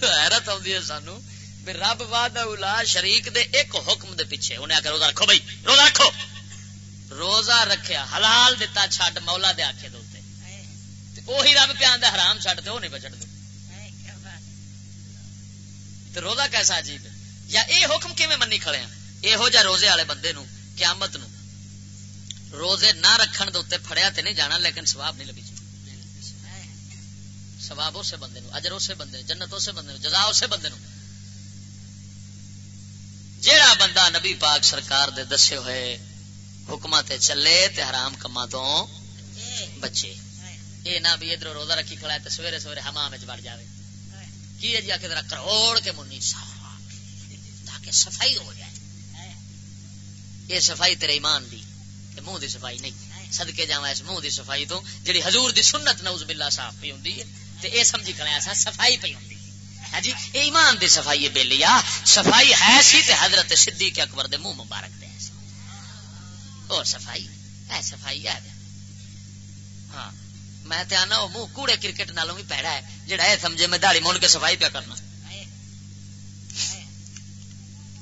حیرت آتی ہے سانو رب واد شریک دے ایک حکم دے پیچھے انہیں آ کے روزہ رکھو بھائی، روزہ رکھو۔ روزہ رکھیا، حلال دتا چھڈ، مولا دے آخے دے وہی رب پیا حرام چھڈ دے وہ نہیں بچڑ دے روزہ کیسا عجیب ہے۔ یا اے حکم کیویں منی کھڑے ہیں یہو جہ روزے والے بندے نو قیامت نو روزے نہ رکھن دے فڑیا تے نہیں جانا، لیکن سواب نہیں لگی سواب اسے بندے نو اجر اسے بندے نو جنت اسے بندے نو جزا اسے بندے نو جیڑا بندہ نبی پاک سرکار دے دسے ہوئے حکمت چلے تے حرام کما تو بچے۔ یہ نہ بھی ادھر روزہ رکھی کھڑا ہے تے سویرے سویرے حمام وچ بڑھ جاوے۔ کی ہے جی آخر ذرا کروڑ کے منی؟ صاف تاکہ صفائی ہو جائے۔ یہ صفائی تیرے ایمان دی منہ دی صفائی نہیں۔ سدکے جا اس منہ دی صفائی تو جڑی حضور دی سنت نوز باللہ صاف پی ہوں تے اے سمجھی کرے ایسا صفائی پی ہوں ہاں جی ایمان دی صفائی بے لیا صفائی ہے سی تے حضرت صدیق اکبر دے منہ مبارک دے ایسے اور صفائی، اے صفائی ہے ہاں میں تے آنا منہ کوڑے کرکٹ نالوں بھی پیڑا ہے، جڑا اے سمجھے میں داڑھی مون کے صفائی پیا کرنا۔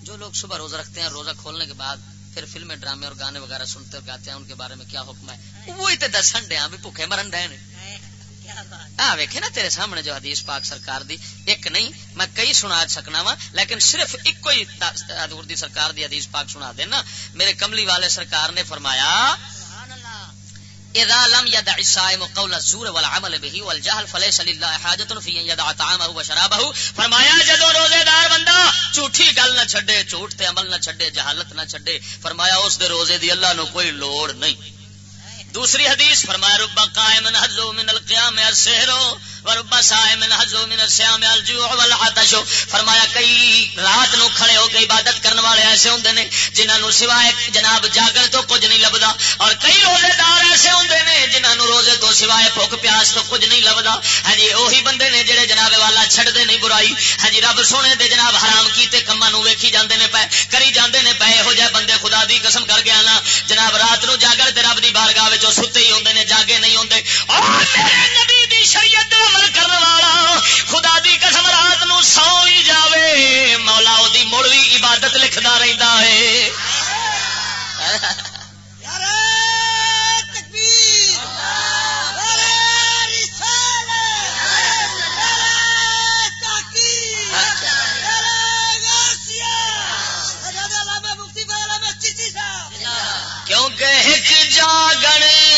جو لوگ صبح روزہ رکھتے ہیں، روزہ کھولنے کے بعد پھر فلمیں، ڈرامے اور گانے وغیرہ سنتے اور گاتے ہیں، ان کے بارے میں کیا حکم ہے؟ وہی تو دسن دیا بھی بھوکے مرن ڈے نے ہاں ویکھے نا تیرے سامنے جو حدیث پاک سرکار دی، ایک نہیں، میں کئی سنا سکنا وا، لیکن صرف ایک ہی حضور دی سرکار دی حدیث پاک سنا دینا میرے کملی والے سرکار نے فرمایا، اذا لم يدع الصائم قول الزور والعمل به والجهل فليس لله حاجه في ان يدع طعامه وشرابه فرمایا، جدو روزے دار بندہ جھوٹی گل نہ چھڈے، جھوٹ تے عمل نہ چھڈے، جہالت نہ چھڈے، فرمایا، اس دے روزے دی اللہ نو کوئی لوڑ نہیں۔ دوسری حدیث فرمایا ربا قائم حذو من القيام السحر بس آئے من من السیام الجوع والعطش. فرمایا کئی رات نو کھڑے ہو کے عبادت کرنے والے ایسے ہوندے نے جنہاں نو سوائے جناب جاگن تو کچھ نہیں لبدا اور کئی روزے دار ایسے ہوندے نے جنہاں نو روزے تو سوائے بھوک پیاس تو کچھ نہیں لبدا. ہاں جی وہی بندے نے جڑے جناب والا چھڈ دے نہیں برائی. ہاں جی رب سونے دے جناب حرام کیتے کما نو ویکھی جاندے نے پے، کری جاندے نے پے ہو جائے بندے خدا دی قسم کر گیا نا جناب، رات نو جاگن تے رب دی بارگاہ وچ ستے ہی ہوندے نے، جاگے نہیں ہوندے. اور میرے نبی دی شریعت عمل کرنے والا خدا دی قسم رات نو سو ہی جاوے مولا او دی مڑ بھی عبادت لکھدا رہندا ہے کیونکہ ایک جاگن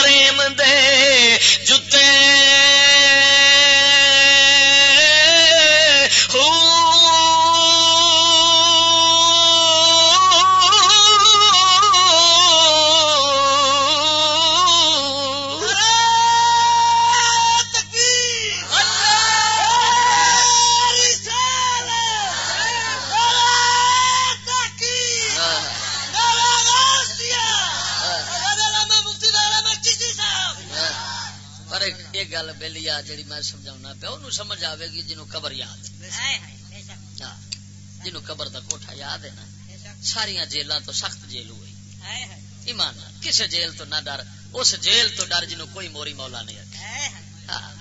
خو دے جتے سمجھ آئے گی جنہوں قبر یاد ہاں، جنہوں قبر دا کوٹھا یاد ہے نا ساریا جیلوں تو سخت جیل ہوئی۔ ایمان کسے جیل تو نہ ڈر اس جیل تو ڈر جنہوں کوئی موری مولا نہیں رکھا ہاں۔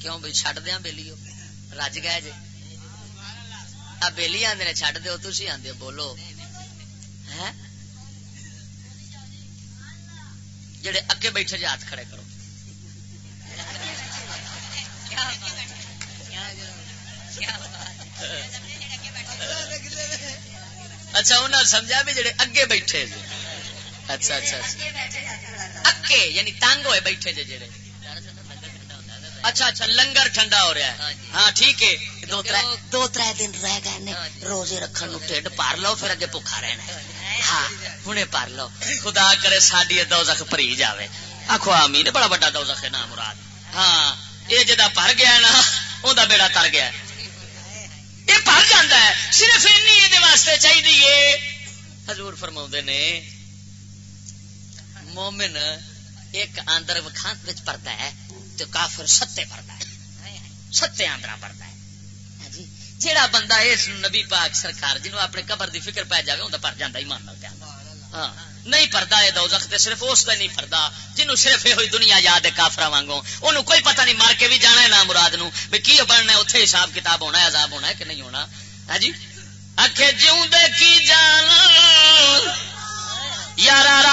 کیوں بھائی چڈ دیا بےلی رج گئے جی آ بےلی آدھے نے چڈ دو تھی آدھے بولو۔ ہے جڑے اگے بیٹھے جی ہاتھ کھڑے کرو۔ اچھا انہیں سمجھا بھی جڑے اگے بیٹھے جی اچھا اچھا اچھا۔ اکے یعنی تنگ ہوئے بیٹھے جی جڑے۔ اچھا اچھا لنگر ٹھنڈا ہو رہا ہے۔ ہاں ٹھیک ہے۔ دو تر دو تر دن رہ گئے نے۔ روزے رکھن ٹھڈ پار لو پھر اگے بھوکا رہنا ہے۔ ہاں ہنے پار لو۔ خدا کرے ساڈی دوزخ پری جاوے۔ آخو آمین بڑا بڑا دوزخ ہے نا مراد ہاں۔ یہ جدا پر گیا نا اوندا بیڑا تر گیا یہ پر جاندہ ہے صرف اینی واسطے چاہیے حضور فرما نے مومن ایک آندر وکھانت وچ پڑتا ہے تو کافر ستے پڑتا ہے ستے آندرا پڑتا ہے جیڑا بندہ اس نبی پاک سرکار جنہوں اپنے قبر دی فکر پی جائے انہیں پر جانا ایمان نال پیا ہاں۔ نہیں پردا یہ دوزخ تے، صرف اس کا نہیں پردا جنہوں صرف یہ ہوئی دنیا یاد ہے کافرا وانگو انہوں کوئی پتہ نہیں مار کے بھی جانا ہے نا مراد نو، بھی کی بننا ہے؟ اتنے حساب کتاب ہونا ہے، عذاب ہونا ہے کہ نہیں ہونا؟ ہاں جی؟ اکھے جیوں دے کی جان؟ یارا یار